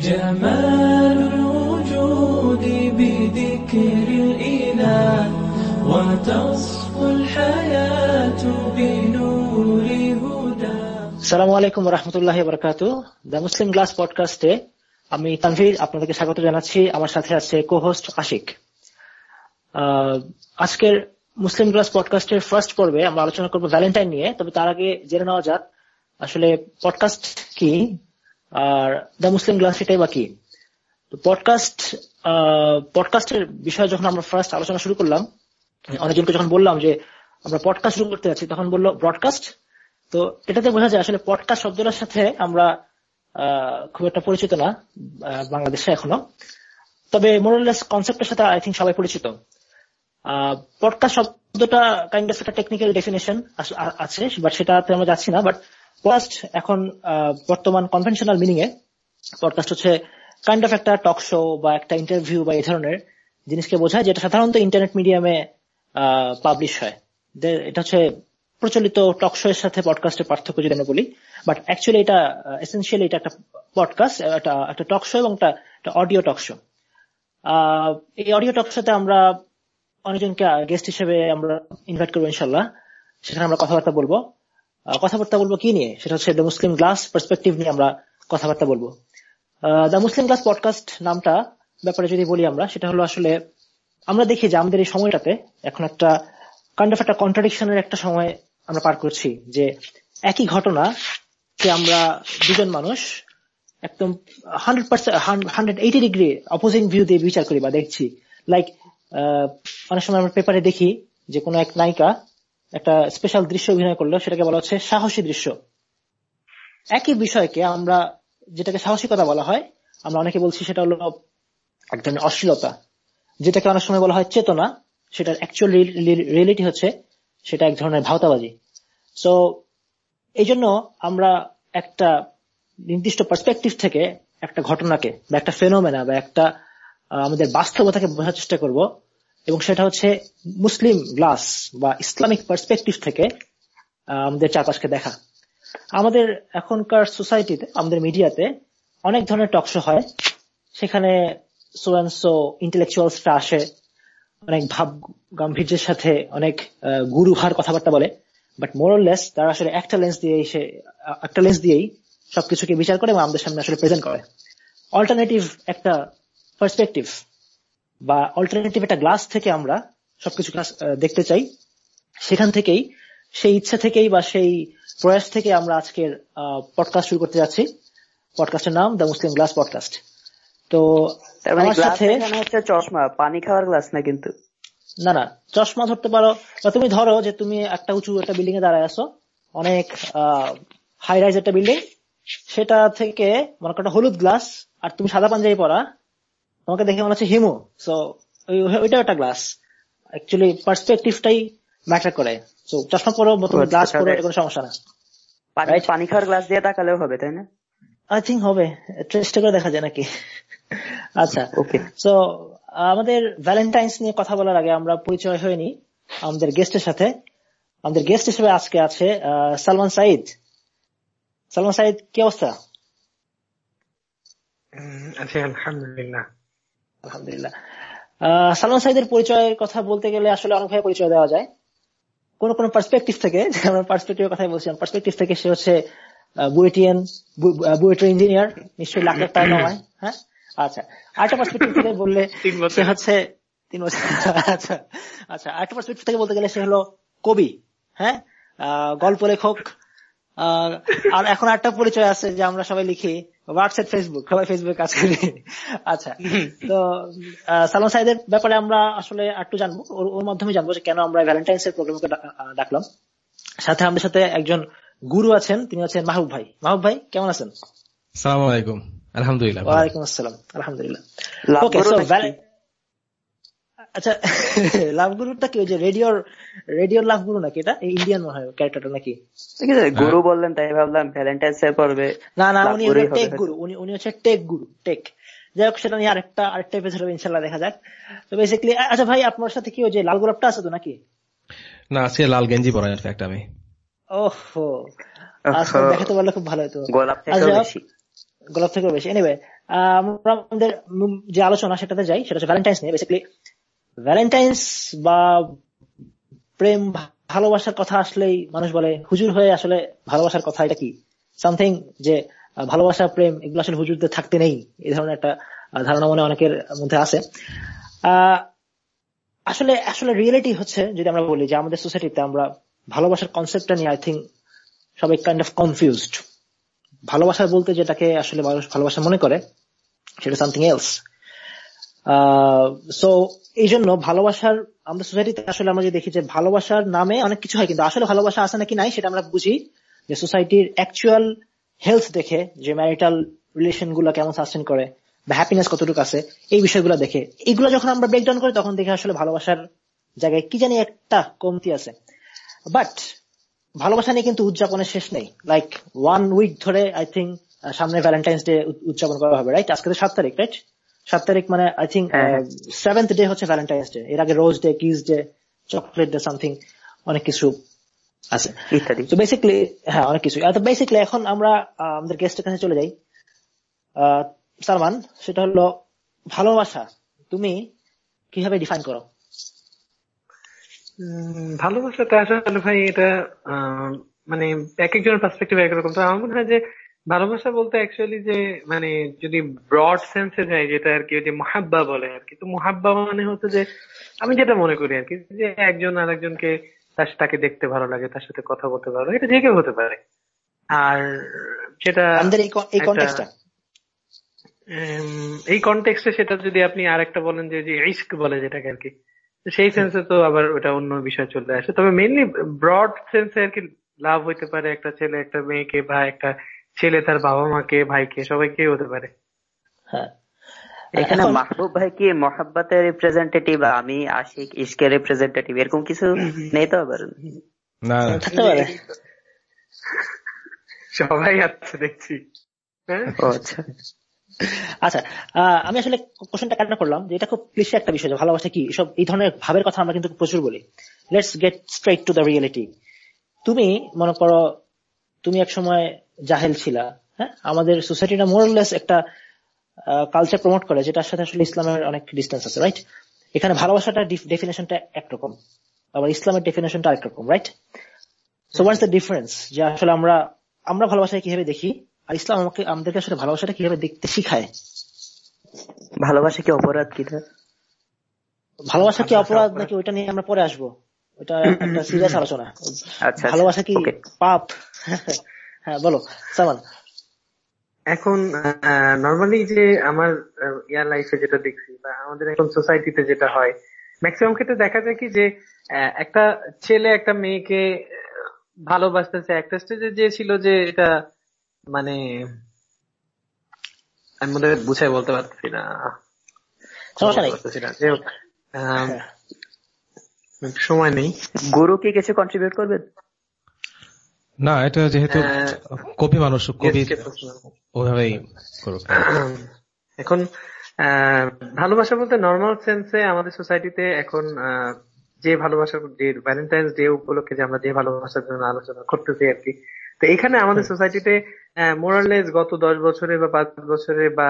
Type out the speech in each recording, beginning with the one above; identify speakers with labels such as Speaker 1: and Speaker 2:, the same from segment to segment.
Speaker 1: جمال الوجود بذكر الإله وتصفو الحياة بنور هدى
Speaker 2: সালামু আলাইকুম রহমতুল্লাহ বরকাতু the Muslim glass পডকাস্টে আমি তানভীর আপনাদেরকে স্বাগত জানাচ্ছি আমার সাথে আছে কো হোস্ট আশিক আহ, আজকের মুসলিম গ্লাস পডকাস্টের ফার্স্ট পর্বে আমরা আলোচনা করবো ভ্যালেন্টাইন নিয়ে তবে তার আগে জেনে নেওয়া যাক আসলে পডকাস্ট কি আর দ্য মুসলিম গ্লাস এটাই বা কি তো পডকাস্ট পডকাস্টের বিষয়ে যখন আমরা ফার্স্ট আলোচনা শুরু করলাম, অনেকজনকে যখন বললাম যে আমরা পডকাস্ট শুরু করতে যাচ্ছি, তখন বলল ব্রডকাস্ট তো এটাতে বোঝা যায় আসলে পডকাস্ট শব্দটার সাথে আমরা খুব একটা পরিচিত না বাংলাদেশে এখনও। তবে মোরালেস কনসেপ্টের সাথে আই থিঙ্ক সবাই পরিচিত। পডকাস্ট শব্দটা কাইন্ড অফ একটা টেকনিক্যাল ডেফিনেশন আছে বাট সেটাতে আমরা যাচ্ছি না বাট পডকাস্ট এখন বর্তমান কনভেনশনাল মিনিং এ পডকাস্ট হচ্ছে কাইন্ড অফ একটা টক শো বা একটা ইন্টারভিউ বা এই ধরনের জিনিসকে বোঝায় যেটা সাধারণত ইন্টারনেট মিডিয়ামে পাবলিশ হয়। এটা হচ্ছে প্রচলিত টক শো এর সাথে পডকাস্টের পার্থক্য যদি আমরা বলি বাট অ্যাকচুয়ালি এটা এসেন্সিয়ালি এটা একটা পডকাস্ট একটা টক শো এবং একটা অডিও টক শো এই অডিও টক শোতে আমরা অনেকজনকে গেস্ট হিসেবে আমরা ইনভাইট করব ইনশাল্লাহ সেখানে আমরা কথাবার্তা বলব। কথাবার্তা বলব কি নিয়ে? সেটা হচ্ছে দ্য মুসলিম গ্লাস পার্সপেক্টিভ নিয়ে আমরা কথাবার্তা বলব। দ্য মুসলিম গ্লাস পডকাস্ট নামটা, ব্যাপারে যদি বলি আমরা, সেটা হলো আসলে আমরা দেখি যে আমাদের এই সময়টাতে এখন একটা কাইন্ড অফ একটা কন্ট্রাডিকশনের একটা সময় আমরা পার করছি যে একই ঘটনা যে আমরা দুজন মানুষ একদম hundred percent hundred eighty degree opposing view দিয়ে বিচার করি বা দেখছি। লাইক অনেক সময় আমরা পেপারে দেখি যে কোনো এক নায়িকা একটা স্পেশাল দৃশ্য অভিনয় করল, সেটাকে বলা হচ্ছে সাহসী দৃশ্য। একই বিষয়কে আমরা, যেটাকে সাহসিকতা বলা হয়, আমরা অনেকে বলছি সেটা হলো এক ধরনের অশ্লীলতা, যেটাকে অনেক সময় বলা হয় চেতনা, সেটার অ্যাকচুয়াল রিয়েলিটি হচ্ছে সেটা এক ধরনের ভাওতাবাজি। সো এই জন্য আমরা একটা নির্দিষ্ট পার্সপেক্টিভ থেকে একটা ঘটনাকে বা একটা ফেনোমেনা বা একটা আমাদের বাস্তবতাকে বোঝার চেষ্টা করব। এবং সেটা হচ্ছে মুসলিম গ্লাস বা ইসলামিক পার্সপেক্টিভ থেকে আমাদের চারপাশকে দেখা। আমাদের এখনকার সোসাইটিতে আমাদের মিডিয়াতে অনেক ধরনের টকশো হয়। সেখানে সো ইন্টেলেকচুয়ালসরা আসে অনেক ভাব গাম্ভীর্যের সাথে অনেক আহ, গুরু ভার কথাবার্তা বলে। বাট মোরলেস তারা আসলে একটা লেন্স দিয়ে এসে একটা লেন্স দিয়েই সবকিছুকে বিচার করে এবং আমাদের সামনে আসলে প্রেজেন্ট করে। অল্টারনেটিভ একটা পার্সপেক্টিভ বা অল্টারনেটিভ একটা গ্লাস থেকে আমরা সবকিছু দেখতে চাই। সেখান থেকেই সেই ইচ্ছা থেকেই বা সেই প্রয়াস থেকে আমরা আজকের পডকাস্ট শুরু করতে যাচ্ছি। পডকাস্টের নাম দ্য মুসলিম গ্লাস পডকাস্ট তো
Speaker 3: মানে
Speaker 2: আমার সাথে
Speaker 3: চশমা পানি খাওয়ার গ্লাস না কিন্তু?
Speaker 2: না না চশমা ধরতে পারো। বা তুমি ধরো যে তুমি একটা উঁচু একটা বিল্ডিং এ দাঁড়ায় আছো। অনেক হাই রাইজ একটা বিল্ডিং সেটা থেকে মনে করো একটা হলুদ গ্লাস আর তুমি সাদা পাঞ্জাবি পরা। তোমাকে দেখে মনে হচ্ছে হিমু। সো ওইটাও একটা গ্লাস অ্যাকচুয়ালি পার্সপেক্টিভটাই ম্যাটার করে। তো চশমা পরো বা তুমি
Speaker 3: আচ্ছা,
Speaker 2: গ্লাস পরো এটা কোনো সমস্যা না।
Speaker 3: পানি পানি খাওয়ার গ্লাস দিয়ে তাকালেও হবে তাই না?
Speaker 2: আই থিঙ্ক হবে। চেষ্টা করে দেখা যায় নাকি? আচ্ছা।
Speaker 3: ওকে
Speaker 2: সো আমাদের ভ্যালেন্টাইন্স নিয়ে কথা বলার আগে আমরা পরিচয় হয়ে নিই আমাদের গেস্টের সাথে। আমাদের গেস্ট হিসেবে আজকে আছে আহ, সালমান সাইদ সালমান সাইদ কি অবস্থা?
Speaker 4: আছি আলহামদুলিল্লাহ।
Speaker 2: আলহামদুলিল্লাহ। আহ, সালমান সাইদের পরিচয়ের কথা বলতে গেলে আসলে অনেকভাবে পরিচয় দেওয়া যায়। কোন কোন পার্সপেক্টিভ থেকে আমরা পার্সপেক্টিভের কথাই বলছিলাম পার্সপেক্টিভ থেকে সে হচ্ছে বুয়েটিয়ান বুয়েটের ইঞ্জিনিয়ার নিশ্চয়ই লাখ লাখ টাকা কামায় হ্যাঁ? আচ্ছা আরেকটা পার্সপেক্টিভ থেকে বললে সে হচ্ছে তিন বছর আচ্ছা আচ্ছা আরেকটা পার্সপেক্টিভ থেকে বলতে গেলে সে হলো কবি হ্যাঁ? আহ, গল্প লেখক আহ, আর এখন একটা পরিচয় আছে যে আমরা সবাই লিখি হোয়াটসঅ্যাপ ফেসবুক সবাই ফেসবুকে কাজ করি। আচ্ছা তো সালমান সাইদের ব্যাপারে আমরা আসলে একটু জানব। ওর ওর মাধ্যমে জানব যে কেন আমরা ভ্যালেন্টাইন্স এর প্রোগ্রামকে ডাকলাম। সাথে আমাদের সাথে একজন গুরু আছেন তিনি আছেন মাহবুব ভাই। মাহবুব ভাই কেমন আছেন?
Speaker 5: সালাম আলাইকুম আলহামদুলিল্লাহ
Speaker 2: ওয়ালাইকুম আসসালাম। আলহামদুলিল্লাহ। ওকে? আচ্ছা লাভ গুরুটা কি ওই যে রেডিওর রেডিওর লাভ গুরু নাকি এটা? ইন্ডিয়ান মনে হয় ক্যারেক্টারটা নাকি?
Speaker 3: ঠিক আছে গুরু বললেন তাই ভাবলাম ভ্যালেন্টাইন্স পর্বে
Speaker 2: না না উনি টেক গুরু উনি উনি হচ্ছে টেক গুরু টেক যাই হোক সেটা নিয়ে আরেকটা আরেকটা এপিসোড হবে ইনশাল্লাহ দেখা যাক। তো বেসিক্যালি আচ্ছা ভাই আপনার সাথে কি ওই যে লাল গোলাপটা আছে তো নাকি?
Speaker 5: না আজকে লাল গেঞ্জি পরা ইনফ্যাক্ট আমি
Speaker 2: ওহো আজকে দেখাতে পারলে খুব ভালো হতো।
Speaker 3: গোলাপ
Speaker 2: আচ্ছা,
Speaker 3: বেশি।
Speaker 2: গোলাপ থেকেও বেশি। এনিওয়ে আমরা আমাদের যে আলোচনা সেটাতে যাই সেটা হচ্ছে ভ্যালেন্টাইন্স নিয়ে বেসিক্যালি ভ্যালেন্টাইন্স বা প্রেম ভালোবাসার কথা আসলেই মানুষ বলে, হুজুর হয়ে আসলে ভালোবাসার কথা, এটা কি? সামথিং যে ভালোবাসা, প্রেম, এগুলো আসলে হুজুরদের থাকতে নেই। এই ধরনের একটা ধারণা মনে অনেকের মধ্যে আছে। আসলে আসলে রিয়েলিটি হচ্ছে, যদি আমরা বলি যে আমাদের সোসাইটিতে আমরা ভালোবাসার কনসেপ্টটা নিয়ে আই থিঙ্ক সবাই কাইন্ড অফ কনফিউজড ভালোবাসা বলতে যেটাকে আসলে মানুষ ভালোবাসা মনে করে, সেটা সামথিং এলস সো এই জন্য ভালোবাসার আমাদের সোসাইটিতে আসলে আমরা যে দেখি যে ভালোবাসার নামে অনেক কিছু হয়, কিন্তু আসলে ভালোবাসা আছে নাকি নাই সেটা আমরা বুঝি যে সোসাইটির অ্যাকচুয়াল হেলথ দেখে, যে ম্যারিটাল রিলেশনগুলো কেমন সাস্টেন করে, বা হ্যাপিনেস কতটুকু আছে, এই বিষয়গুলো দেখে। এইগুলো যখন আমরা ব্রেকডাউন করি, তখন দেখে আসলে ভালোবাসার জায়গায় কি জানি একটা কমতি আছে। বাট ভালোবাসা নিয়ে কিন্তু উদযাপনের শেষ নেই। লাইক ওয়ান উইক ধরে আই থিঙ্ক সামনে ভ্যালেন্টাইন্স ডে উদযাপন করা হবে রাইট আজকে তো সাত তারিখ রাইট সাত তারিখ মানে আই থিঙ্ক। সেভেন্থ ডে হচ্ছে ভ্যালেন্টাইন্স ডে এর আগে rose day kiss day chocolate day something অনেক কিছু আছে।
Speaker 3: ইত্যাদি।
Speaker 2: তো বেসিক্যালি হ্যাঁ অনেক কিছু। তো বেসিক্যালি এখন আমরা আমাদের গেস্টের কাছে চলে যাই। আহ, সালমান সেটা হলো ভালোবাসা। তুমি কীভাবে ডিফাইন করো?
Speaker 4: উম, ভালোবাসাটা আসলে ভাই এটা আহ, মানে এক একজনের পার্সপেক্টিভ একরকম তো আমার মনে হয় যে ভালোবাসা বলতে অ্যাকচুয়ালি যে মানে যদি ব্রড সেন্সে যায় যেটা আর কি ওই যে মহাব্বা বলে আর কি তো মহাব্বা মানে হচ্ছে যে আমি যেটা মনে করি আর কি যে একজন আরেকজনকে তার তাকে দেখতে ভালো লাগে তার সাথে কথা বলতে ভালো লাগে এটা যে কেউ হতে পারে। আর সেটা
Speaker 2: এই কনটেক্সটে
Speaker 4: সেটা যদি আপনি আর একটা বলেন যে যে ইস্ক বলে যেটাকে আর কি সেই সেন্সে তো আবার ওটা অন্য বিষয় চলে আসে। তবে মেনলি ব্রড সেন্সে আর কি লাভ হইতে পারে একটা ছেলে একটা মেয়েকে বা একটা ছেলে তার বাবা মাকে ভাইকে সবাইকে হতে পারে।
Speaker 2: হ্যাঁ।
Speaker 3: এখানে মাহবুব ভাই কি মহাব্বতের রিপ্রেজেন্টেটিভ আমি আশিক ইশকের রিপ্রেজেন্টেটিভ এরকম কিছু নেই তো আবার?
Speaker 5: না। না।
Speaker 2: থাকতে পারে।
Speaker 4: সবাই আছে দেখছি। হ্যাঁ?
Speaker 3: ও আচ্ছা।
Speaker 2: আচ্ছা আহ, আমি আসলে কোশ্চেনটা কাটনা করলাম যে এটা খুব ক্লিশে একটা বিষয় ভালোবাসা কি? সব এই ধরনের ভাবের কথা আমরা কিন্তু প্রচুর বলি। Let's get straight to the reality তুমি মনে করো তুমি এক সময় জাহেল ছিলা হ্যাঁ? আমাদের সোসাইটিটা মোরলেস একটা কালচার প্রমোট করে যেটার সাথে আসলে ইসলামের অনেক ডিস্টেন্স আছে রাইট এখানে ভালোবাসাটা ডেফিনেশনটা একরকম আবার ইসলামের ডেফিনেশনটা আরেক রকম right so what's the difference যে আসলে আমরা আমরা ভালোবাসাকে কীভাবে দেখি আর ইসলাম আমাকে আমাদেরকে আসলে ভালোবাসাটা কীভাবে দেখতে শিখায়?
Speaker 3: ভালোবাসা কি অপরাধ কি
Speaker 2: ভালোবাসা কি অপরাধ নাকি ওইটা নিয়ে আমরা পরে আসব? ওটা একটা সিরিয়াস আলোচনা।
Speaker 3: আচ্ছা
Speaker 2: ভালোবাসা কি পাপ? হ্যাঁ বলো সালমান
Speaker 4: এখন নর্মালি যে আমার ইয়ার লাইফে যেটা দেখছি বা আমাদের এখন সোসাইটিতে যেটা হয় ম্যাক্সিমাম ক্ষেত্রে দেখা যায় কি যে আহ, একটা ছেলে একটা মেয়েকে ভালোবাসতেছে। একটা স্টেজে যে ছিল যে এটা মানে আমি মধ্যে বুঝাই বলতে পারতেছি না। আহ, সময় নেই।
Speaker 3: গুরু কি কিছু কন্ট্রিবিউট করবেন
Speaker 5: না এটা যেহেতু কবি মানুষ কবি? ওইভাবেই করুক।
Speaker 4: এখন ভালোবাসা বলতে নর্মাল সেন্সে আমাদের সোসাইটিতে এখন যে ভালোবাসা যে ভ্যালেন্টাইন্স ডে উপলক্ষে যে আমরা যে ভালোবাসার জন্য আলোচনা করতেছি আর কি তো এখানে আমাদের সোসাইটিতে মোরালেস গত দশ বছরে বা পাঁচ বছরে বা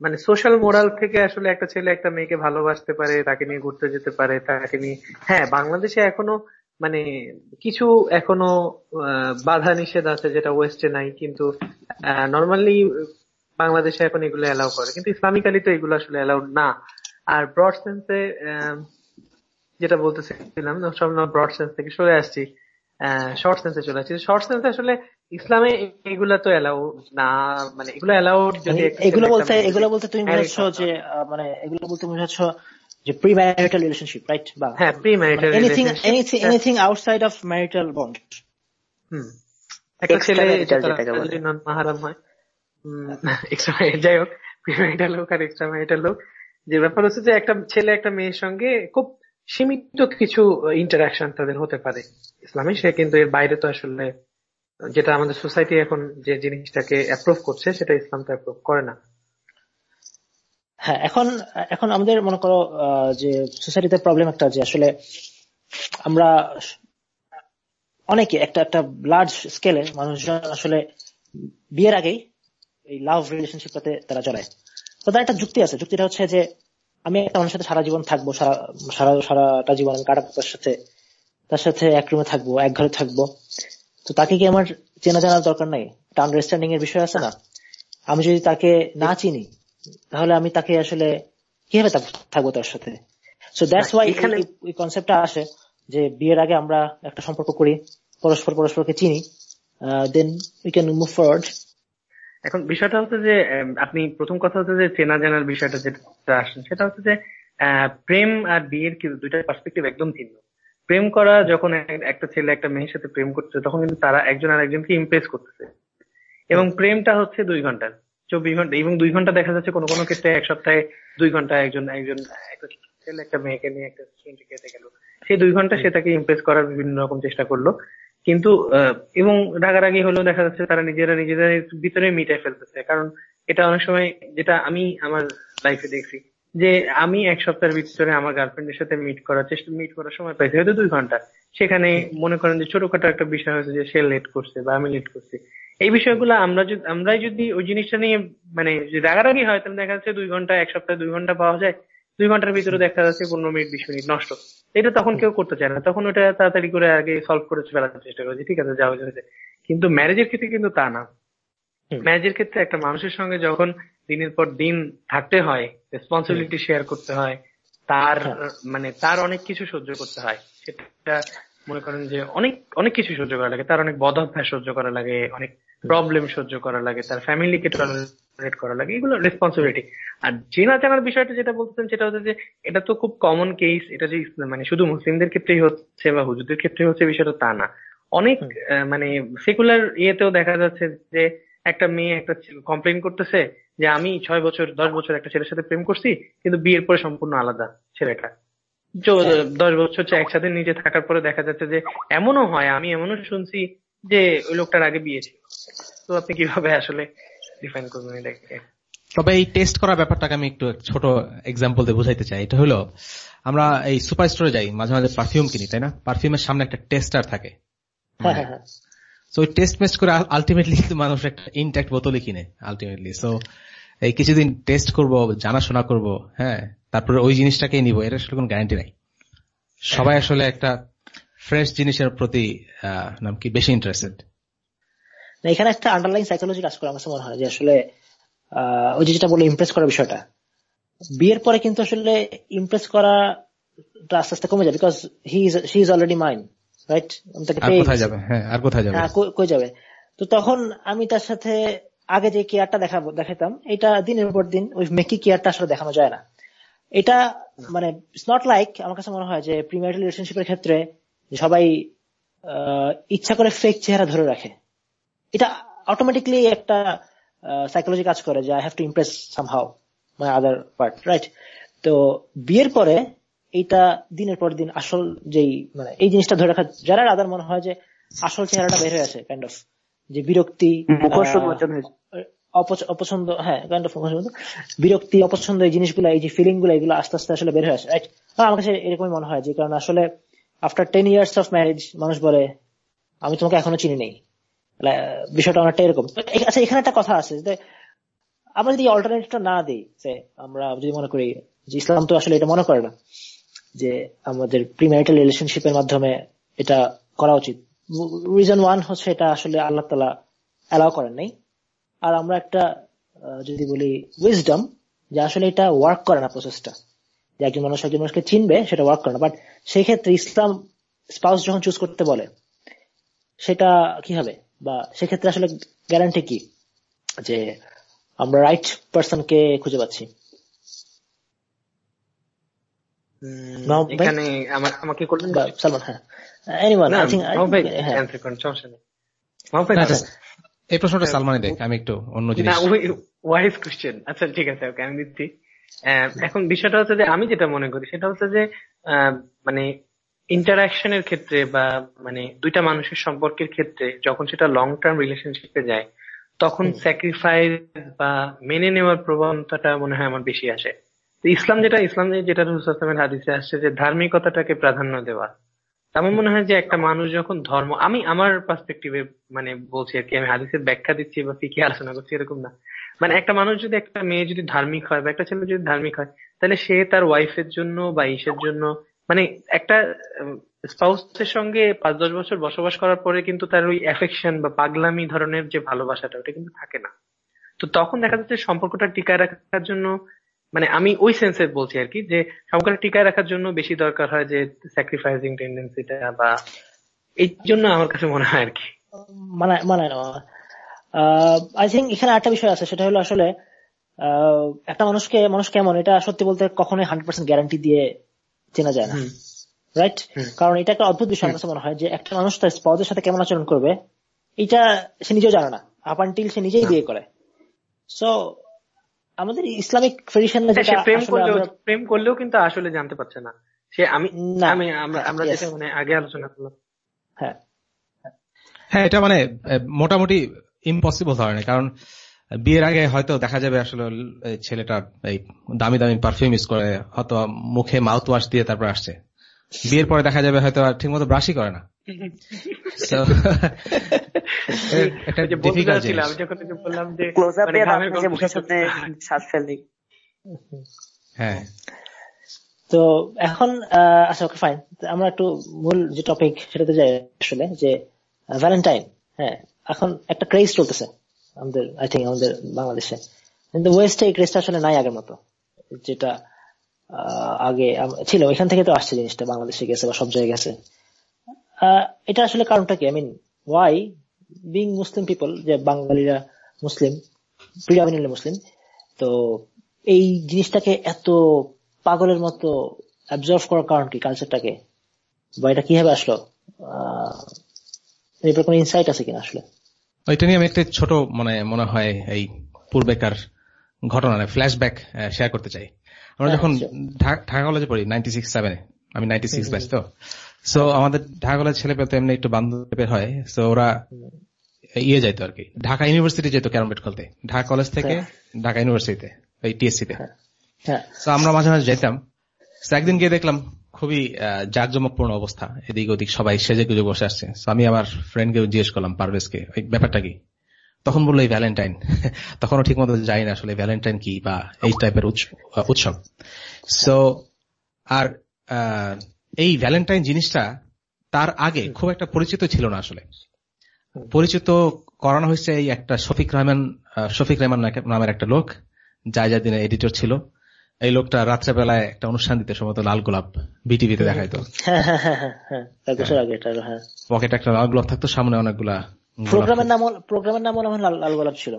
Speaker 4: মানে সোশ্যাল মোরাল থেকে আসলে একটা ছেলে একটা মেয়েকে ভালোবাসতে পারে তাকে নিয়ে ঘুরতে যেতে পারে তাকে নিয়ে হ্যাঁ বাংলাদেশে এখনও মানে কিছু এখনও বাধা নিষেধ আছে যেটা ওয়েস্টে নাই কিন্তু নর্মালি বাংলাদেশে এখন এগুলো অ্যালাউ করে। কিন্তু ইসলামিক্যালি তো এগুলো আসলে অ্যালাউড না। আর ব্রড সেন্সে যেটা বলতেছিলাম সব ব্রড সেন্স থেকে সরে আসছি শর্ট সেন্সে চলে আসছি। শর্ট সেন্সে আসলে ইসলামে এগুলা তো অ্যালাউ না মানে এগুলো অ্যালাউড যদি একটা
Speaker 2: এগুলো বলতে এগুলো বলতে তুমি বোঝাচ্ছ। যে মানে এগুলো বলতে বোঝাচ্ছ যে প্রি ম্যারিটাল রিলেশনশিপ রাইট বা
Speaker 4: হ্যাঁ pre marital
Speaker 2: anything anything anything outside of marital bond
Speaker 4: হুম। একটা ছেলে। যদি নন মাহারাম হয়। এক্সট্রা যাই হোক প্রিম্যারিটাল হোক আর এক্সট্রা ম্যারিটাল হোক। যে ব্যাপার হচ্ছে যে একটা ছেলে একটা মেয়ের সঙ্গে খুব সীমিত কিছু ইন্টারাকশন তাদের হতে পারে। ইসলামে সে কিন্তু এর বাইরে তো আসলে যেটা আমাদের সোসাইটি এখন যে জিনিসটাকে অ্যাপ্রুভ করছে সেটা ইসলাম তো অ্যাপ্রুভ করে না।
Speaker 2: হ্যাঁ এখন এখন আমাদের মনে করো যে সোসাইটিতে প্রবলেম একটা যে আসলে আমরা অনেকে একটা একটা লার্জ স্কেলে মানুষজন আসলে বিয়ের আগেই এই লাভ রিলেশনশিপটাতে তারা চলে তো তার একটা যুক্তি আছে, যুক্তিটা হচ্ছে যে আমি একটা মানুষের সাথে সারা জীবন থাকব, সারা সারা, সারাটা জীবন আমি কাটাবো তার সাথে তার সাথে এক রুমে থাকব, এক ঘরে থাকব। তো তাকে কি আমার চেনা জানার দরকার নাই? একটা আন্ডারস্ট্যান্ডিং এর বিষয় আছে না? আমি যদি তাকে না চিনি তাহলে আমি তাকে আসলে কীভাবে থাকব তার সাথে? সো দ্যাটস ওয়াই এই কনসেপ্টটা আসে যে বিয়ের আগে আমরা একটা সম্পর্ক করি পরস্পর পরস্পরকে চিনি then we can move forward
Speaker 4: এখন বিষয়টা হচ্ছে যে আপনি প্রথম কথা হচ্ছে যে চেনা জানার বিষয়টা যেটা আসেন সেটা হচ্ছে যে প্রেম আর বিয়ের কিন্তু দুইটা পার্সপেক্টিভ একদম ভিন্ন। প্রেম করা যখন একটা ছেলে একটা মেয়ের সাথে প্রেম করছে তখন কিন্তু তারা একজন আর একজনকে ইমপ্রেস করতেছে। এবং প্রেমটা হচ্ছে দুই ঘণ্টা চব্বিশ ঘণ্টা, এবং দুই ঘণ্টা দেখা যাচ্ছে কোনো কোনো ক্ষেত্রে এক সপ্তাহে দুই ঘণ্টা একজন একজন ছেলে, একটা মেয়েকে নিয়ে একটা রেস্টুরেন্টে খেতে গেল। সেই দুই ঘণ্টা সে তাকে ইমপ্রেস করার বিভিন্ন রকম চেষ্টা করল। কিন্তু এবং রাগারাগি হলেও দেখা যাচ্ছে তারা নিজেরা নিজেদের ভিতরে মিটাই ফেলতেছে। কারণ এটা অনেক সময় যেটা আমি আমার লাইফে দেখছি, যে আমি এক সপ্তাহের ভিতরে আমার গার্লফ্রেন্ডের সাথে মিট করার চেষ্টা মিট করার সময় পাইছি হয়তো দুই ঘণ্টা। সেখানে মনে করেন যে ছোটখাটো একটা বিষয় হয়েছে যে সে লেট করছে বা আমি লেট করছি। এই বিষয়গুলো আমরা যদি আমরাই যদি ওই জিনিসটা নিয়ে মানে রাগারাগি হয় তাহলে দেখা যাচ্ছে দুই ঘণ্টা এক সপ্তাহে দুই ঘণ্টা পাওয়া যায়। দুই ঘণ্টার ভিতরে দেখা যাচ্ছে পনেরো মিনিট বিশ মিনিট নষ্ট। এটা তখন কেউ করতে চায় না। তখন ওটা তাড়াতাড়ি করে আগে সলভ করে ফেলার চেষ্টা করেছে ঠিক আছে যা হয়েছে হয়েছে। কিন্তু ম্যারেজের ক্ষেত্রে কিন্তু তা না। ম্যারেজের ক্ষেত্রে একটা মানুষের সঙ্গে যখন দিনের পর দিন থাকতে হয় রেসপন্সিবিলিটি শেয়ার করতে হয় তার
Speaker 2: হ্যাঁ।
Speaker 4: মানে তার অনেক কিছু সহ্য করতে হয় সেটা মনে করেন যে অনেক অনেক কিছু সহ্য করা লাগে। তার অনেক বদভ্যাস সহ্য করা লাগে অনেক প্রবলেম সহ্য করা লাগে তার ফ্যামিলিকে টলারেট করা লাগে এগুলো রেসপন্সিবিলিটি আর চেনা জানার বিষয়টা যেটা বলতেছেন সেটা হচ্ছে যে এটা তো খুব কমন কেস এটা যে মানে শুধু মুসলিমদের ক্ষেত্রেই হচ্ছে বা হুজুরদের ক্ষেত্রে হচ্ছে বিষয়টা তা না। অনেক মানে সেকুলার ইয়েতেও দেখা যাচ্ছে যে একটা মেয়ে একটা কমপ্লেন করতেছে যে আমি ছয় বছর দশ বছর একটা ছেলের সাথে প্রেম করছি কিন্তু বিয়ের পরে সম্পূর্ণ আলাদা ছেলেটা। দশ বছর হচ্ছে একসাথে নিজে থাকার পরে দেখা যাচ্ছে যে এমনও হয় আমি এমনও শুনছি যে ওই লোকটার আগে বিয়ে ছিল। তো আপনি কীভাবে আসলে ডিফাইন করবেন এটাকে
Speaker 5: তবে এই টেস্ট করার ব্যাপারটাকে আমি একটু ছোট এক্সাম্পল দিয়ে বুঝাইতে চাই। এটা হলো আমরা এই সুপার স্টোরে যাই মাঝে মাঝে পারফিউম কিনি তাই না? পারফিউমের সামনে একটা টেস্টার থাকে।
Speaker 2: হ্যাঁ হ্যাঁ হ্যাঁ।
Speaker 5: সো ওই টেস্ট মেস্ট করে আলটিমেটলি কিন্তু মানুষ একটা ইনট্যাক্ট বোতলই কিনে আলটিমেটলি সো এই কিছুদিন টেস্ট করব জানাশোনা করব হ্যাঁ? তারপরে ওই জিনিসটাকেই নিব এর আসলে কোনো গ্যারান্টি নাই। সবাই আসলে একটা ফ্রেশ জিনিসের প্রতি নাম কি বেশি ইন্টারেস্টেড
Speaker 2: না, এখানে একটা আন্ডারলাইন সাইকোলজি কাজ করে আমার মনে হয় যে আসলে ওই যে যেটা বলে ইমপ্রেস করার বিষয়টা। বিয়ের পরে কিন্তু আসলে ইমপ্রেস করা আস্তে আস্তে কমে যাবে because he is she is already
Speaker 5: mine
Speaker 2: right
Speaker 5: কোথায় যাবে? হ্যাঁ আর কোথায় যাবে?
Speaker 2: হ্যাঁ কই- কই যাবে? তো তখন আমি তার সাথে আগে যে কেয়ারটা দেখাবো দেখাতাম এটা দিনের পর দিন ওই মেকি কেয়ারটা আসলে দেখানো যায় না। এটা মানে ইটস নট লাইক আমার কাছে মনে হয় যে প্রিমিয়ার রিলেশনশিপের ক্ষেত্রে সবাই ইচ্ছা করে ফেক চেহারা ধরে রাখে। এটা অটোমেটিকলি একটা সাইকোলজি কাজ করে যে I have to impress somehow my other part right তো বিয়ের পরে এইটা দিনের পর দিন আসল যেই মানে এই জিনিসটা ধরে রাখা যারা আদার মনে হয় যে আসল চেহারাটা বের হয়ে আসে কাইন্ড অফ যে বিরক্তি অপছন্দ হ্যাঁ কাইন্ড অফ বিরক্তি, অপছন্দ, এই জিনিসগুলো, এই যে ফিলিংগুলো, এগুলো আস্তে আস্তে আসলে বের হয়ে আসে আমার কাছে এরকমই মনে হয় যে, কারণ আসলে after ten years of marriage মানুষ বলে, আমি তোমাকে এখনও চিনি নেই। বিষয়টা অনেকটা এরকম। আচ্ছা এখানে একটা কথা আছে যে, আমরা যদি অল্টারনেটিভটা না দিই, যে, আমরা যদি মনে করি যে, ইসলাম তো আসলে এটা মনে করে না, যে, আমাদের প্রিম্যারিটাল রিলেশনশিপের মাধ্যমে এটা করা উচিত। রিজন ওয়ান হচ্ছে এটা আসলে আল্লাহ তালা অ্যালাউ করেন নাই। আর আমরা একটা যদি বলি উইজডম যে আসলে এটা ওয়ার্ক করে না প্রসেসটা যে একজন মানুষ একজন মানুষকে চিনবে সেটা ওয়ার্ক করে না। বাট সেই ক্ষেত্রে ইসলাম স্পাউস যখন চুজ করতে বলে সেটা কি হবে? বা সেক্ষেত্রে আসলে গ্যারান্টি কি? যে আমরা রাইট পার্সনকে খুঁজে পাচ্ছি?
Speaker 4: এখানে আমাকে করলেন
Speaker 2: সালমান হ্যাঁ। এনিওয়ান আই থিঙ্ক হ্যাঁ।
Speaker 5: এই প্রশ্নটা সালমানি দেখ আমি একটু অন্য জিনিস
Speaker 4: না ওয়াইজ কোশ্চেন আচ্ছা ঠিক আছে ওকে আমি দিচ্ছি। আহ, এখন বিষয়টা হচ্ছে যে আমি যেটা মনে করি সেটা হচ্ছে যে মানে ইন্টারাকশনের ক্ষেত্রে বা মানে দুইটা মানুষের সম্পর্কের ক্ষেত্রে যখন সেটা লং টার্ম রিলেশনশিপে যায় তখন স্যাক্রিফাইস বা মেনে নেওয়ার প্রবণতাটা মনে হয় আমার বেশি আসে। তো ইসলাম যেটা ইসলাম যেটা রসুলের হাদিসে আসছে যে ধার্মিকতাটাকে প্রাধান্য দেওয়া। আমার মনে হয় যে একটা মানুষ যখন ধর্ম, আমি আমার পার্সপেক্টিভে মানে বলছি আর কি, আমি হাদিসের ব্যাখ্যা দিচ্ছি বা ফিকে আলোচনা করছি, এরকম না। মানে একটা মানুষ যদি একটা মেয়ে যদি ধার্মিক হয় বা একটা ছেলে যদি ধার্মিক হয়, তাহলে সে তার ওয়াইফের জন্য বা ইসের জন্য মানে একটা স্পাউসের সঙ্গে পাঁচ দশ বছর বসবাস করার পরে কিন্তু তার ওই অ্যাফেকশন বা পাগলামি ধরনের যে ভালোবাসাটা, ওটা কিন্তু থাকে না। তো তখন দেখা যাচ্ছে সম্পর্কটা টিকায় রাখার জন্য মানে আমি ওই সেন্সে বলছি আর কি যে সম্পর্কটা টিকায় রাখার জন্য বেশি দরকার হয় যে স্যাক্রিফাইসিং টেন্ডেন্সিটা বা এই জন্য আমার কাছে মনে হয় আর কি।
Speaker 2: মানে মানে আই থিঙ্ক এখানে একটা বিষয় আছে সেটা হলো আসলে একটা মানুষকে মানুষ কেমন এটা সত্যি বলতে কখনোই হান্ড্রেড পার্সেন্ট গ্যারান্টি দিয়ে চেনা যায় না। রাইট কারণ এটা একটা অদ্ভুত বিষয় কাছে মনে হয় যে একটা মানুষ তার স্পজের সাথে কেমন আচরণ করবে এটা সে নিজেও জানে না। আপ আনটিল সে নিজেই বিয়ে করে। সো আমাদের ইসলামিক ট্রেডিশনে
Speaker 4: হ্যাঁ, প্রেম করলেও প্রেম করলেও কিন্তু আসলে জানতে পারছে না। সে আমি
Speaker 2: না।
Speaker 4: আমি আমরা আমরা যেটা মানে আগে আলোচনা করলাম।
Speaker 2: হ্যাঁ।
Speaker 5: হ্যাঁ এটা মানে মোটামুটি ইম্পসিবল ধরনের। কারণ বিয়ের আগে হয়তো দেখা যাবে আসলে ছেলেটা এই দামি দামি পারফিউম ইউজ করে হয়তো মুখে মাউথ ওয়াশ দিয়ে তারপর আসছে। বিয়ের পরে দেখা যাবে হয়তো আর ঠিক মতো ব্রাশই করে না।
Speaker 4: আমি যখন বললাম যে মানে
Speaker 3: মুখের সামনে শ্বাস ফেলনি
Speaker 5: হ্যাঁ।
Speaker 2: তো এখন আচ্ছা ওকে ফাইন আমরা একটু মূল যে টপিক সেটাতে যাই আসলে যে ভ্যালেন্টাইন হ্যাঁ এখন একটা ক্রেজ চলতেছে আমাদের আই থিঙ্ক আমাদের বাংলাদেশে। কিন্তু ওয়েস্টে এই ক্রেজটা আসলে নাই আগের মতো। যেটা আহ, আগে ছিল এখান থেকে তো আসছে জিনিসটা বাংলাদেশে গেছে বা সব জায়গায় গেছে। এটা আসলে কারণটা কি? I mean why being Muslim people যে বাঙালিরা মুসলিম প্রিডামিনেটলি মুসলিম তো এই জিনিসটাকে এত পাগলের মতো অ্যাবজর্ভ করার কারণ কি কালচারটাকে বা এটা কীভাবে আসলো? আহ, এর ব্যাপারে কোনো ইনসাইট আছে কিনা আসলে?
Speaker 5: ওইটা নিয়ে আমি একটা ছোট মানে মনে হয় এই পূর্বেকার ঘটনা ফ্ল্যাশব্যাক শেয়ার করতে চাই। আমরা যখন
Speaker 2: আচ্ছা।
Speaker 5: ঢাকা কলেজে পড়ি নাইনটি সিক্স সেভেনে আমি নাইনটি সিক্স ব্যাচ তো। সো আমাদের ঢাকা কলেজ ছেলে পেলে তো এমনি একটু বান্ধবের হয় সো ওরা ইয়ে যাইতো আর কি ঢাকা ইউনিভার্সিটি যেত ক্যারম বেট খেলতে ঢাকা কলেজ থেকে ঢাকা ইউনিভার্সিটিতে এই টিএসসি তে
Speaker 2: হ্যাঁ
Speaker 5: তো আমরা মাঝে মাঝে যেতাম। একদিন গিয়ে দেখলাম খুবই জাঁকজমকপূর্ণ অবস্থা এদিক ওদিক সবাই সেজে গুজে বসে আসছে। আমি আমার ফ্রেন্ডকে জিজ্ঞেস করলাম পারভেজকে ওই ব্যাপারটা কি? তখন বলল এই ভ্যালেন্টাইন তখনও ঠিক মতো জানি না আসলে ভ্যালেন্টাইন কি বা এই টাইপের উৎসব। সো আর এই ভ্যালেন্টাইন জিনিসটা তার আগে খুব একটা পরিচিত ছিল না আসলে। পরিচিত করানো হয়েছে এই একটা শফিক রহমান শফিক রহমান নামের একটা লোক যা দিনের এডিটর ছিল। এই লোকটা রাত্রেবেলায় একটা অনুষ্ঠান দিতে সম্ভবত লাল গোলাপ বিটিভিতে দেখাইতো।
Speaker 2: হ্যাঁ হ্যাঁ হ্যাঁ হ্যাঁ হ্যাঁ হ্যাঁ।
Speaker 5: পকেটে একটা লাল গোলাপ থাকতো সামনে অনেকগুলা
Speaker 2: প্রোগ্রামের নাম প্রোগ্রামের নাম লাল লাল গোলাপ ছিল।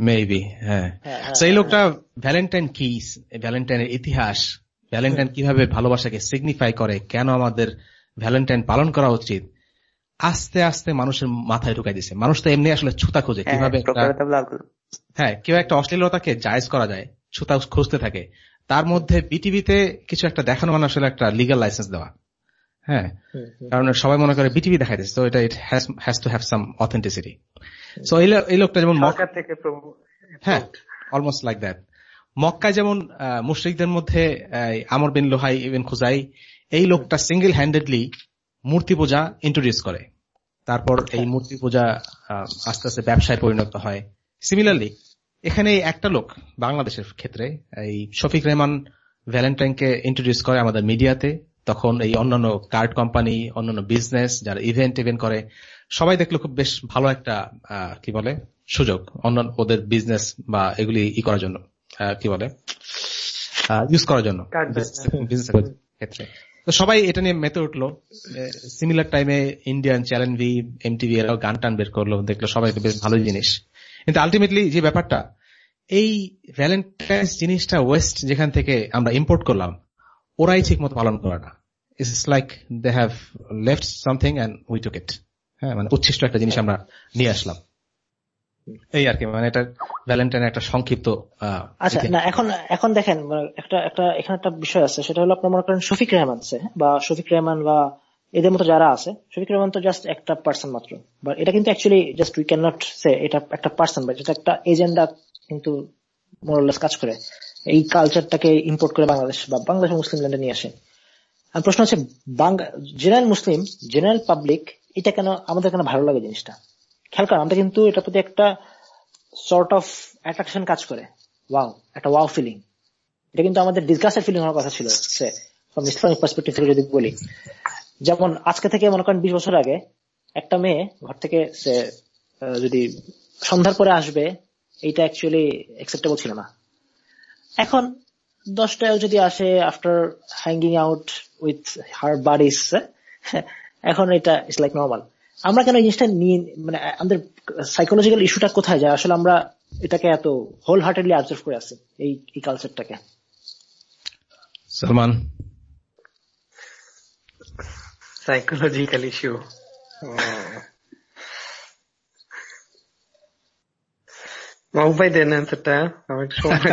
Speaker 5: মেবি হ্যাঁ।
Speaker 2: হ্যাঁ, হ্যাঁ,
Speaker 5: সেই লোকটা ভ্যালেন্টাইন কি ভ্যালেন্টাইনের ইতিহাস ভ্যালেন্টাইন কীভাবে ভালোবাসাকে সিগনিফাই করে কেন আমাদের ভ্যালেন্টাইন পালন করা উচিত আস্তে আস্তে মানুষের মাথায় ঢুকাই দিছে। মানুষ তো এমনি আসলে ছুতা খোঁজে
Speaker 3: হ্যাঁ
Speaker 5: কীভাবে হ্যাঁ কীভাবে একটা অশ্লীলতাকে জায়েজ করা যায় ছুতা খুঁজতে থাকে। তার মধ্যে বিটিভিতে কিছু একটা দেখানো মানে আসলে একটা লিগাল লাইসেন্স দেওয়া। হ্যাঁ। কারণ সবাই মনে করে বিটিভি দেখাইতেছে তো এটা it has to have some authenticity so এই লোকটা যেমন হ্যাঁ অলমোস্ট লাইক দ্যাট মক্কায় যেমন মুশরিকদের মধ্যে আমর বিন লোহাই ইবেন খুজাই এই লোকটা সিঙ্গেল হ্যান্ডেডলি মূর্তি পূজা ইন্ট্রোডিউস করে। তারপর এই মূর্তি পূজা আস্তে আস্তে ব্যবসায় পরিণত হয়। সিমিলারলি এখানে একটা লোক বাংলাদেশের ক্ষেত্রে এই শফিক রেহমান ভ্যালেন্টাইনকে ইন্ট্রোডিউস করে আমাদের মিডিয়াতে। তখন এই অন্যান্য কার্ড কোম্পানি অন্যান্য বিজনেস যারা ইভেন্ট ইভেন্ট করে সবাই দেখল খুব বেশ ভালো একটা আহ, কি বলে সুযোগ অন্যান্য ওদের বিজনেস বা এগুলি ই করার জন্য। কি বলে? ইউজ করার জন্য। ক্ষেত্রে। তো সবাই এটা নিয়ে মেতে উঠল। সিমিলার টাইমে ইন্ডিয়ান চ্যালেঞ্জি এমটিভি এরাও গান টান বের করল দেখল সবাই বেশ ভালো জিনিস। কিন্তু আলটিমেটলি যে ব্যাপারটা এই ভ্যালেন্টাইন্স জিনিসটা ওয়েস্ট যেখান থেকে আমরা ইম্পোর্ট করলাম ওরাই ঠিক মতো পালন করে না। It's like they have left something and we took it হ্যাঁ মানে উচ্ছিষ্ট একটা জিনিস আমরা নিয়ে আসলাম। এই আর কি মানে এটা ভ্যালেন্টাইন একটা সংক্ষিপ্ত
Speaker 2: আচ্ছা না এখন এখন দেখেন মানে একটা একটা এখানে একটা বিষয় আছে সেটা হলো আপনার মনে করেন শফিক রেহমান আছে? বা শফিক রেহমান বা এদের মতো যারা আছে শফিক রেহমান তো জাস্ট একটা পার্সন মাত্র বাট এটা কিন্তু actually just we can not say এটা একটা পার্সন বাট এটা একটা এজেন্ডা কিন্তু মোরলেস কাজ করে এই কালচারটাকে ইম্পোর্ট করে বাংলাদেশ বা বাংলাদেশ মুসলিম ল্যান্ডে নিয়ে আসে আর প্রশ্ন হচ্ছে জেনারেল মুসলিম জেনারেল পাবলিক এটা কেন আমাদের কেন ভালো লাগে জিনিসটা খেয়াল করেন আমরা কিন্তু এটার প্রতি একটা সর্ট অফ অ্যাট্রাকশন কাজ করে। ওয়াও একটা ওয়াও ফিলিং এটা কিন্তু আমাদের ডিসগাস্টেড ফিলিং হওয়ার কথা ছিল থেকে যদি বলি। যেমন আজকে থেকে মনে করেন বিশ বছর আগে, একটা মেয়ে ঘর থেকে সে যদি সন্ধ্যার পরে আসবে, এইটা অ্যাকচুয়ালি অ্যাকসেপ্টেবল ছিল না। এখন দশটায় যদি আসে after hanging out with her বাড়ি এখন এটা ইটস লাইক নর্মাল আমরা কেন এই জিনিসটা নিয়ে মানে আমাদের সাইকোলজিক্যাল ইস্যুটা কোথায় যায়? আসলে আমরা এটাকে এত হোল হার্টেডলি অবজার্ভ করে আছি এই এই কালচারটাকে
Speaker 5: সালমান?
Speaker 4: সাইকোলজিক্যাল ইস্যু আমার সময়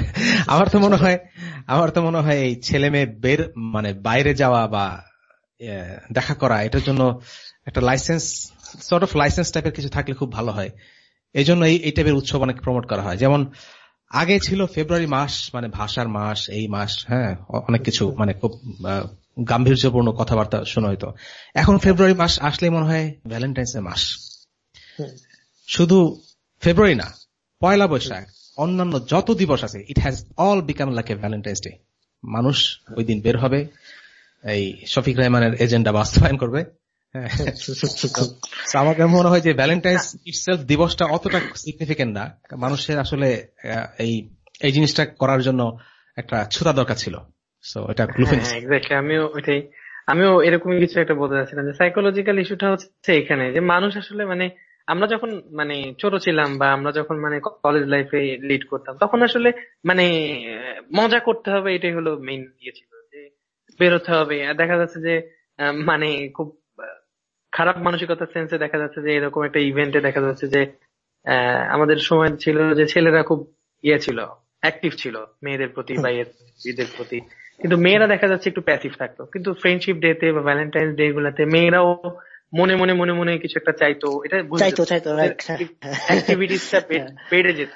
Speaker 5: আমার তো মনে হয় আমার তো মনে হয় এই ছেলে মেয়ে বের মানে বাইরে যাওয়া বা আহ, দেখা করা এটার জন্য একটা লাইসেন্স সর্ট অফ লাইসেন্স টাইপের কিছু থাকলে খুব ভালো হয়। এই জন্য এই এই টাইপের উৎসব অনেক প্রমোট করা হয়। যেমন, আগে ছিল ফেব্রুয়ারি মাস মানে ভাষার মাস, এই মাস হ্যাঁ অনেক কিছু মানে খুব গাম্ভীর্যপূর্ণ কথাবার্তা শোনা হইতো। এখন ফেব্রুয়ারি মাস আসলেই মনে হয় ভ্যালেন্টাইন্স এর মাস। শুধু ফেব্রুয়ারি না, পয়লা বৈশাখ, অন্যান্য যত দিবস আছে it has all become like a Valentine's Day মানুষ ওই দিন বের হবে, এই শফিক রহমানের এজেন্ডা বাস্তবায়ন করবে। আমার মনে হয় যে ভ্যালেন্টাইন্স ইটসেলফ দিবসটা অতটা সিগনিফিকেন্ট না। মানুষের আসলে এই এই জিনিসটা করার জন্য একটা ছুতা দরকার ছিল। সো এটা
Speaker 4: হ্যাঁ এক্স্যাক্টলি আমিও ওইটাই আমিও এরকমই কিছু একটা বলতে চাচ্ছিলাম যে সাইকোলজিক্যাল ইস্যুটা হচ্ছে এখানে যে মানুষ আসলে মানে আমরা যখন মানে ছোট ছিলাম বা আমরা যখন মানে কলেজ লাইফে লিড করতাম তখন আসলে মানে মজা করতে হবে এটাই হলো মেইন ইয়ে ছিল যে বেরোতে হবে। আর দেখা যাচ্ছে যে মানে খুব খারাপ মানসিকতার সেন্সে দেখা যাচ্ছে যে এরকম একটা ইভেন্টে দেখা যাচ্ছে যে আমাদের সময় ছিল যে ছেলেরা খুব ইয়ে ছিল অ্যাক্টিভ ছিল মেয়েদের প্রতি বা এদের প্রতি। কিন্তু মেয়েরা দেখা যাচ্ছে একটু প্যাসিভ থাকতো। কিন্তু ফ্রেন্ডশিপ ডে তে বা ভ্যালেন্টাইন্স ডে গুলাতে মেয়েরাও মনে মনে মনে মনে কিছু একটা চাইতো। এটা বুঝতে-
Speaker 2: চাইতো, চাইতো, right.
Speaker 4: অ্যাক্টিভিটিসটা বেড়ে যেত।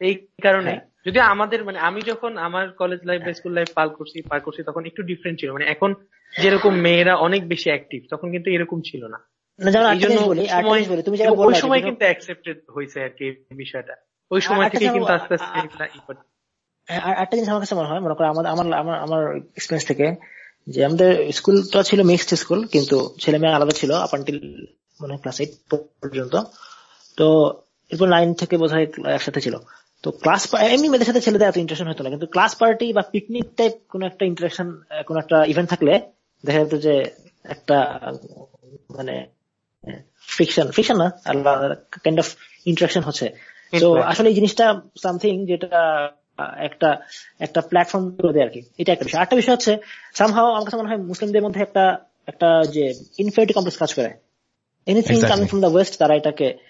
Speaker 4: এই কারণে
Speaker 2: হ্যাঁ।
Speaker 4: যদি আমাদের মানে আমি যখন আমার কলেজ লাইফ বা স্কুল লাইফ পার করছি পার করছি তখন একটু ডিফারেন্ট ছিল। মানে এখন যেরকম মেয়েরা অনেক বেশি অ্যাক্টিভ তখন কিন্তু এরকম ছিল না।
Speaker 2: না যেমন
Speaker 4: এই
Speaker 2: আরেকটা
Speaker 4: জন্য
Speaker 2: জিনিস বলি আরেকটা
Speaker 4: সময়-
Speaker 2: জিনিস বলি তুমি যেটা
Speaker 4: ওই সময় কিন্তু অ্যাকসেপ্টেড হয়েছে আর কি বিষয়টা। ওই সময় থেকে কিন্তু আস্তে আস্তে
Speaker 2: একটা জিনিস আমার কাছে মনে হয় মনে করো আমার আমার আমার এক্সপিরিয়েন্স থেকে যে আমাদের স্কুলটা ছিল মিক্সড স্কুল কিন্তু ছেলে মেয়ে আলাদা ছিল আপ আনটিল মানে ক্লাস এইট পর্যন্ত। তো এরপর নাইন থেকে বোধ হয় একসাথে ছিল। তো ক্লাস এমনি মেয়েদের সাথে ছেলেদের এত ইন্টারেকশন হতো না কিন্তু ক্লাস পার্টি বা পিকনিক টাইপ কোন একটা ইন্টারেকশন কোন একটা ইভেন্ট থাকলে দেখা যেত যে একটা মানে ফিকশন ফিকশন না কাইন্ড অফ ইন্টারাকশন হচ্ছে। তো আসলে এই জিনিসটা সামথিং যেটা একটা একটা প্ল্যাটফর্ম দেয় আর কি। এটা একটা বিষয়। আরেকটা বিষয় হচ্ছে সামহাও আমার কাছে মনে হয় মুসলিমদের মধ্যে একটা একটা যে ইনফিনিটি কমপ্লেক্স কাজ করে।
Speaker 5: Anything.
Speaker 2: Coming from the West তারা এটাকে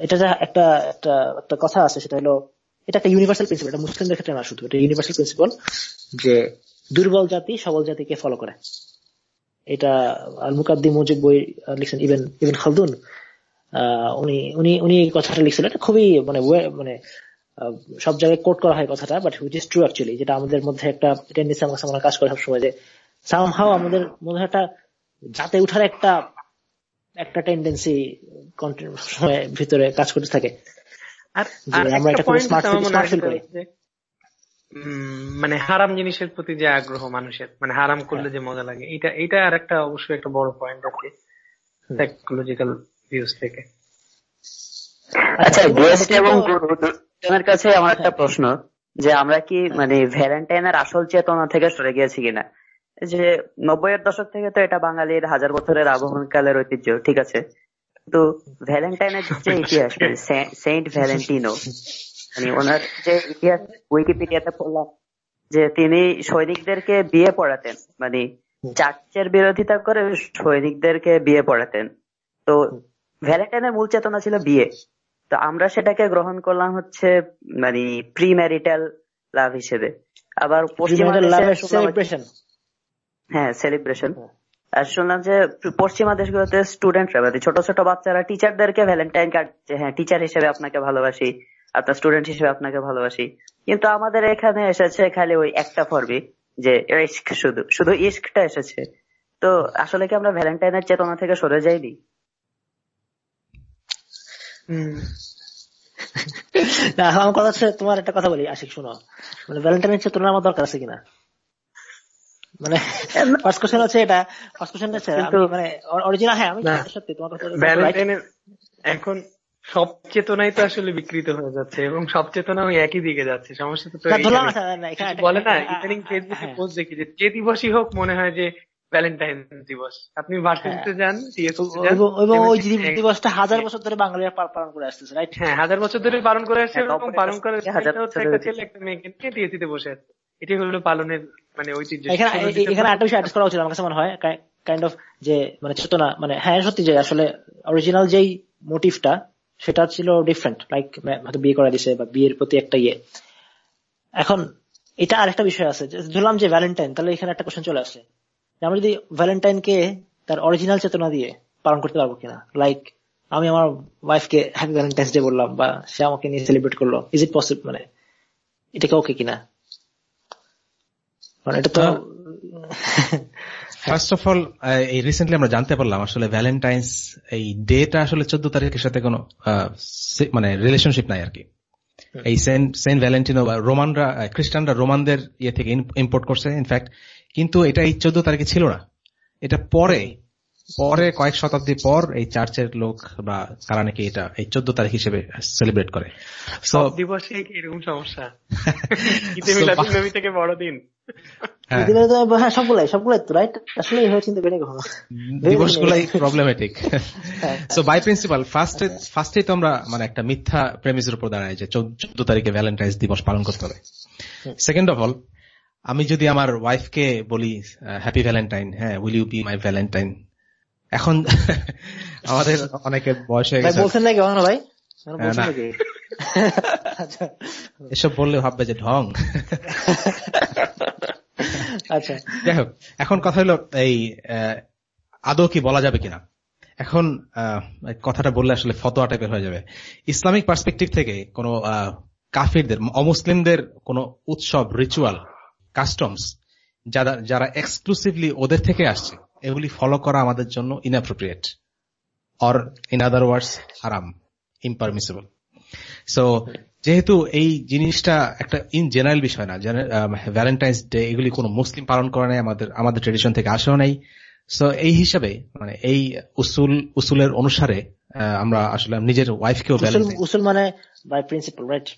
Speaker 2: এটা যে একটা একটা একটা কথা আছে, সেটা হলো, এটা একটা ইউনিভার্সাল প্রিন্সিপাল এটা মুসলিমদের ক্ষেত্রে না শুধু, এটা ইউনিভার্সাল প্রিন্সিপাল যে দুর্বল জাতি সবল জাতিকে ফলো করে। এটা আল মুকাদ্দি মুজিব বই লিখছেন ইভেন ইভেন খালদুন। উনি উনি উনি কথাটা লিখছিলেন। এটা খুবই মানে মানে সব জায়গায় কোট করা হয় কথাটা but which is true actually যেটা আমাদের মধ্যে একটা টেন্ডেন্সি কাজ করে সবসময় যে সামহাও আমাদের মধ্যে একটা যাতে উঠার একটা একটা টেন্ডেন্সি ভিতরে কাজ করতে থাকে।
Speaker 4: আর
Speaker 2: আমরা এটা
Speaker 4: মনে হয়
Speaker 2: করি।
Speaker 4: মানে হারাম জিনিসের প্রতি যে আগ্রহ মানুষের মানে হারাম করলে যে মজা লাগে এটা এটা আর একটা অবশ্যই একটা বড় পয়েন্ট আর কি সাইকোলজিক্যাল ভিউজ থেকে।
Speaker 3: আচ্ছা
Speaker 2: এবং
Speaker 3: গেস্ট এবং
Speaker 2: তো-
Speaker 3: গুরু দুজনের কাছে আমার একটা প্রশ্ন যে আমরা কি মানে ভ্যালেন্টাইনের আসল চেতনা থেকে সরে গিয়েছি কিনা? যে নব্বইয়ের দশক থেকে তো এটা বাঙালির হাজার বছরের আগমনকালের ঐতিহ্য ঠিক আছে? কিন্তু ভ্যালেন্টাইনের যে ইতিহাস মানে সেন্ট ভ্যালেন্টিনো মানে ওনার যে ইতিহাস উইকিপিডিয়াতে পড়লাম যে তিনি সৈনিকদেরকে বিয়ে পড়াতেন মানে চার্চের বিরোধিতা করে সৈনিকদেরকে বিয়ে পড়াতেন। তো ভ্যালেন্টাইনের মূল চেতনা ছিল বিয়ে। তো আমরা সেটাকে গ্রহণ করলাম হচ্ছে মানে প্রি ম্যারিটাল লাভ হিসেবে। আবার পশ্চিমা দেশে শুনলাম হচ্ছে-
Speaker 2: সেলিব্রেশন
Speaker 3: হ্যাঁ সেলিব্রেশন আর শুনলাম যে পশ্চিমা দেশগুলোতে স্টুডেন্টরা মানে ছোট ছোট বাচ্চারা টিচারদেরকে ভ্যালেন্টাইন কার্ড হ্যাঁ টিচার হিসেবে আপনাকে ভালোবাসি আপনার স্টুডেন্ট হিসেবে আপনাকে ভালোবাসি। কিন্তু আমাদের এখানে এসেছে খালি ওই একটা ফর্মে যে ইস্ক শুধু শুধু ইস্কটা এসেছে। তো আসলে কি আমরা ভ্যালেন্টাইনের চেতনা থেকে সরে যাইনি?
Speaker 2: না আমার কথা হচ্ছে তোমার একটা কথা বলি আশিক শোনো। মানে ভ্যালেন্টাইনের চেতনা আমার দরকার আছে কিনা? মানে ফার্স্ট কোশ্চেন হচ্ছে এটা ফার্স্ট কোশ্চেন হচ্ছে মানে অরিজিনাল হ্যাঁ আমি সত্যি তোমার কথা
Speaker 4: ভ্যালেন্টাইনের এখন সব চেতনাই তো আসলে বিকৃত হয়ে যাচ্ছে এবং সব চেতনা ওই একই দিকে যাচ্ছে সমস্যা তো বলে না
Speaker 2: হ্যাঁ,
Speaker 4: ইদানিং ফেসবুকে
Speaker 2: হ্যাঁ।
Speaker 4: পোস্ট দেখি যে যে দিবসই হোক মনে হয় যে ভ্যালেন্টাইন দিবস। আপনি ভার্সিটিতে যান তে যান,
Speaker 2: এবং- ওই দিবসটা হাজার বছর ধরে বাঙালিরা পালন করে আসতেছে রাইট
Speaker 4: হ্যাঁ হাজার বছর ধরে পালন করে আসছে
Speaker 3: হ্যাঁ,
Speaker 4: এবং পালন
Speaker 3: বছর
Speaker 4: একটা
Speaker 3: ধরে
Speaker 4: ছেলে একটা মেয়েকে নিয়ে টিএসসি তে বসে আছে। এটাই হলো পালনের মানে ঐতিহ্য।
Speaker 2: এখানে এখানে একটা বিষয় অ্যাড্রেস করা উচিত আমার কাছে মনে হয় কাইন্ড অফ যে মানে চেতনা মানে হ্যাঁ সত্যি যে আসলে অরিজিনাল যেই মোটিভটা সেটা ছিল ডিফারেন্ট লাইক হয়তো বিয়ে করে দিছে বা বিয়ের প্রতি একটা ইয়ে। এখন এটা আরেকটা বিষয় আছে ধরলাম যে ভ্যালেন্টাইন তাহলে এখানে একটা কোশ্চেন চলে আসে। যে আমরা যদি ভ্যালেন্টাইনকে তার অরিজিনাল চেতনা দিয়ে পালন করতে পারব কিনা? লাইক আমি আমার ওয়াইফকে হ্যাপি ভ্যালেন্টাইন্স ডে বললাম বা সে আমাকে নিয়ে সেলিব্রেট করল ইজ ইট পসিবল মানে এটা কি ওকে কিনা? এটা তো
Speaker 5: ফার্স্ট অফ অল এই রিসেন্টলি আমরা জানতে পারলাম আসলে ভ্যালেন্টাইন্স এই ডেটা আসলে চোদ্দ তারিখের সাথে কোনো মানে রিলেশনশিপ নাই আর কি। এই সেন্ট সেন্ট ভ্যালেন্টিনো বা রোমানরা খ্রিস্টানরা রোমানদের ইয়ে থেকে ইম্পোর্ট করছে ইনফ্যাক্ট কিন্তু এটা এই চোদ্দ তারিখে ছিল না। এটা পরে পরে কয়েক শতাব্দী পর এই চার্চের লোক বা কারা নাকি এটা এই চোদ্দ তারিখ হিসেবে সেলিব্রেট করে।
Speaker 4: দিবসে এরকম সমস্যা? থেকে
Speaker 5: হ্যাঁ।
Speaker 2: হ্যাঁ হ্যাঁ।
Speaker 5: মানে একটা মিথ্যা প্রেমিসের উপর দাঁড়াই যে চোদ্দ তারিখে ভ্যালেন্টাইন্স দিবস পালন করতে হবে। সেকেন্ড অফ অল আমি যদি আমার ওয়াইফকে বলি হ্যাপি ভ্যালেন্টাইন হ্যাঁ will you be my Valentine এখন আমাদের অনেকের বয়স হয়ে গেছে।
Speaker 2: বলছেন নাকি ভাই? আচ্ছা।
Speaker 5: এসব বললে ভাববে যে ঢং।
Speaker 2: আচ্ছা।
Speaker 5: যাই হোক এখন কথা হলো এই আদৌ কি বলা যাবে কিনা? এখন আহ, কথাটা বললে আসলে ফতোয়া টাইপের হয়ে যাবে। ইসলামিক পার্সপেক্টিভ থেকে কোন কাফিরদের অমুসলিমদের কোন উৎসব রিচুয়াল কাস্টমস যারা যারা এক্সক্লুসিভলি ওদের থেকে আসছে এগুলি ফলো করা আমাদের জন্য inappropriate or in other words হারাম ইম্পারমিসিবল সো যেহেতু এই জিনিসটা একটা ইন জেনারেল বিষয় না ভ্যালেন্টাইন্স ডে এগুলি কোনো মুসলিম পালন করে নাই আমাদের আমাদের ট্রেডিশন থেকে আসেও নাই। সো এই হিসাবে মানে এই উসুল উসুলের অনুসারে আমরা আসলে নিজের ওয়াইফকেও
Speaker 2: উসুল মানে by principle right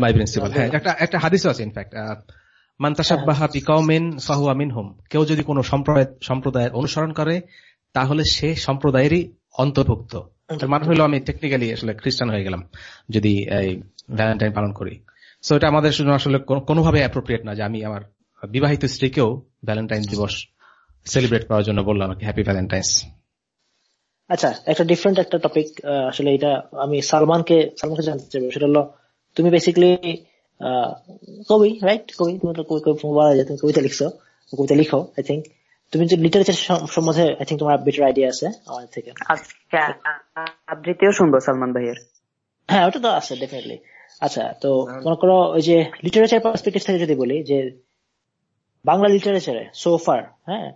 Speaker 5: by principle হ্যাঁ একটা একটা হাদিসও আছে ইনফ্যাক্ট মান্তাসাব্বাহা বিকাউমিন ফাহুয়া মিনহুম। কেউ যদি কোনো সম্প্রদায়, সম্প্রদায়ের অনুসরণ করে, তাহলে সে সম্প্রদায়েরই অন্তর্ভুক্ত। মানে হলো আমি টেকনিক্যালি আসলে খ্রিস্টান হয়ে গেলাম, যদি এই ভ্যালেন্টাইন পালন করি। সো এটা আমাদের জন্য আসলে কোনোভাবে অ্যাপ্রোপ্রিয়েট না যে আমি আমার বিবাহিত স্ত্রীকেও ভ্যালেন্টাইন দিবস সেলিব্রেট করার জন্য বললাম আর কি হ্যাপি ভ্যালেন্টাইন্স
Speaker 2: আচ্ছা একটা ডিফারেন্ট একটা টপিক আসলে এটা আমি সালমানকে সালমানকে জানতে চাইব। সেটা হলো, তুমি বেসিক্যালি কবি রাইট কবি তুমি তো বলা যায় তুমি কবিতা লিখছো কবিতা লিখো আই থিঙ্ক তুমি যে লিটারেচার সম্বন্ধে আই থিঙ্ক তোমার বেটার আইডিয়া আছে আমার থেকে।
Speaker 3: আজকে আবৃত্তিও শুনব সালমান ভাইয়ের।
Speaker 2: হ্যাঁ ওটা তো আছে ডেফিনেটলি আচ্ছা তো মনে করো ওই যে লিটারেচার পার্সপেক্টিভ থেকে যদি বলি যে বাংলা লিটারেচারে সোফার হ্যাঁ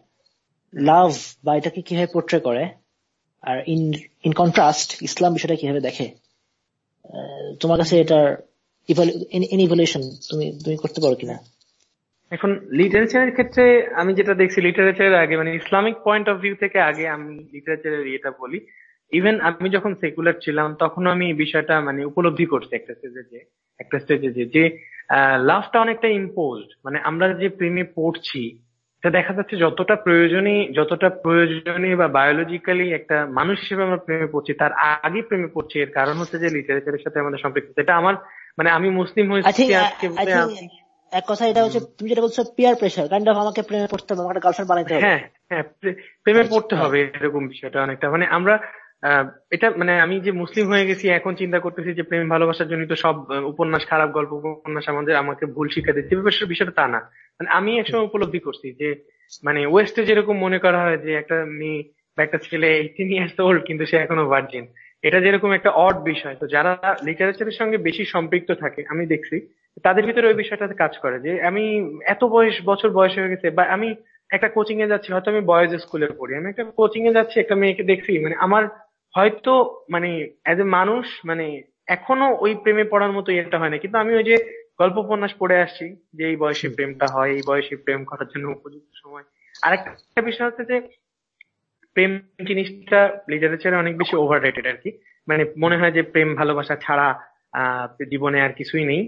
Speaker 2: লাভ বা এটাকে কীভাবে পোর্ট্রে করে আর ইন ইন কন্ট্রাস্ট ইসলাম বিষয়টা কীভাবে দেখে তোমার কাছে এটার ইভলিউশন তুমি তুমি করতে পারো কিনা?
Speaker 4: এখন লিটারেচারের ক্ষেত্রে আমি যেটা দেখছি লিটারেচারের আগে মানে ইসলামিক পয়েন্ট অফ ভিউ থেকে আগে আমি লিটারেচারের ইয়েটা বলি। ইভেন আমি যখন সেকুলার ছিলাম, তখন আমি বিষয়টা মানে উপলব্ধি করছি একটা স্টেজে যে, একটা স্টেজে যে যে লাভটা অনেকটা ইম্পোজড মানে আমরা যে প্রেমে পড়ছি, এটা দেখা যাচ্ছে যতটা প্রয়োজনীয় যতটা প্রয়োজনীয় বা বায়োলজিক্যালি একটা মানুষ হিসেবে আমরা প্রেমে পড়ছি, তার আগে প্রেমে পড়ছি, এর কারণ হচ্ছে যে লিটারেচারের সাথে আমাদের সম্পৃক্ত। এটা আমার মানে আমি মুসলিম হয়েছি আজকে
Speaker 2: এক কথা এটা হচ্ছে তুমি যেটা বলছো পিয়ার প্রেশার কাইন্ড অফ আমাকে প্রেমে পড়তে হবে আমাকে গার্লফ্রেন্ড বানাইতে হবে।
Speaker 4: হ্যাঁ হ্যাঁ প্রেমে পড়তে হবে এরকম বিষয়টা অনেকটা। মানে আমরা এটা মানে আমি যে মুসলিম হয়ে গেছি এখন চিন্তা করতেছি যে প্রেম ভালোবাসার জন্য তো সব উপন্যাস খারাপ গল্প উপন্যাস আমাদের আমাকে ভুল শিক্ষা দিচ্ছে। বিষয়টা বিষয়টা তা না। মানে আমি একসময় উপলব্ধি করছি যে মানে ওয়েস্টে যেরকম মনে করা হয় যে একটা মেয়ে বা একটা ছেলে এইটিন ইয়ার্স ওল্ড কিন্তু সে এখনও ভার্জিন এটা যেরকম একটা অড বিষয় তো যারা লিটারেচারের সঙ্গে বেশি সম্পৃক্ত থাকে আমি দেখছি তাদের ভিতরে ওই বিষয়টাতে কাজ করে যে আমি এত বয়স বছর বয়স হয়ে গেছে বা আমি একটা কোচিং এ যাচ্ছি হয়তো আমি বয়েজ স্কুলে পড়ি আমি একটা কোচিং এ যাচ্ছি একটা মেয়েকে দেখছি মানে আমার হয়তো মানে এজ এ মানুষ মানে এখনও ওই প্রেমে পড়ার মতো ইয়েটা হয় না কিন্তু আমি ওই যে গল্প উপন্যাস পড়ে আসছি যে এই বয়সে প্রেমটা হয় এই বয়সে প্রেম করার জন্য উপযুক্ত সময়। আর একটা বিষয় হচ্ছে যে প্রেম জিনিসটা লিটারেচারে অনেক বেশি ওভার রেটেড আর কি। মানে মনে হয় যে প্রেম ভালোবাসা ছাড়া জীবনে আর কিছুই নেই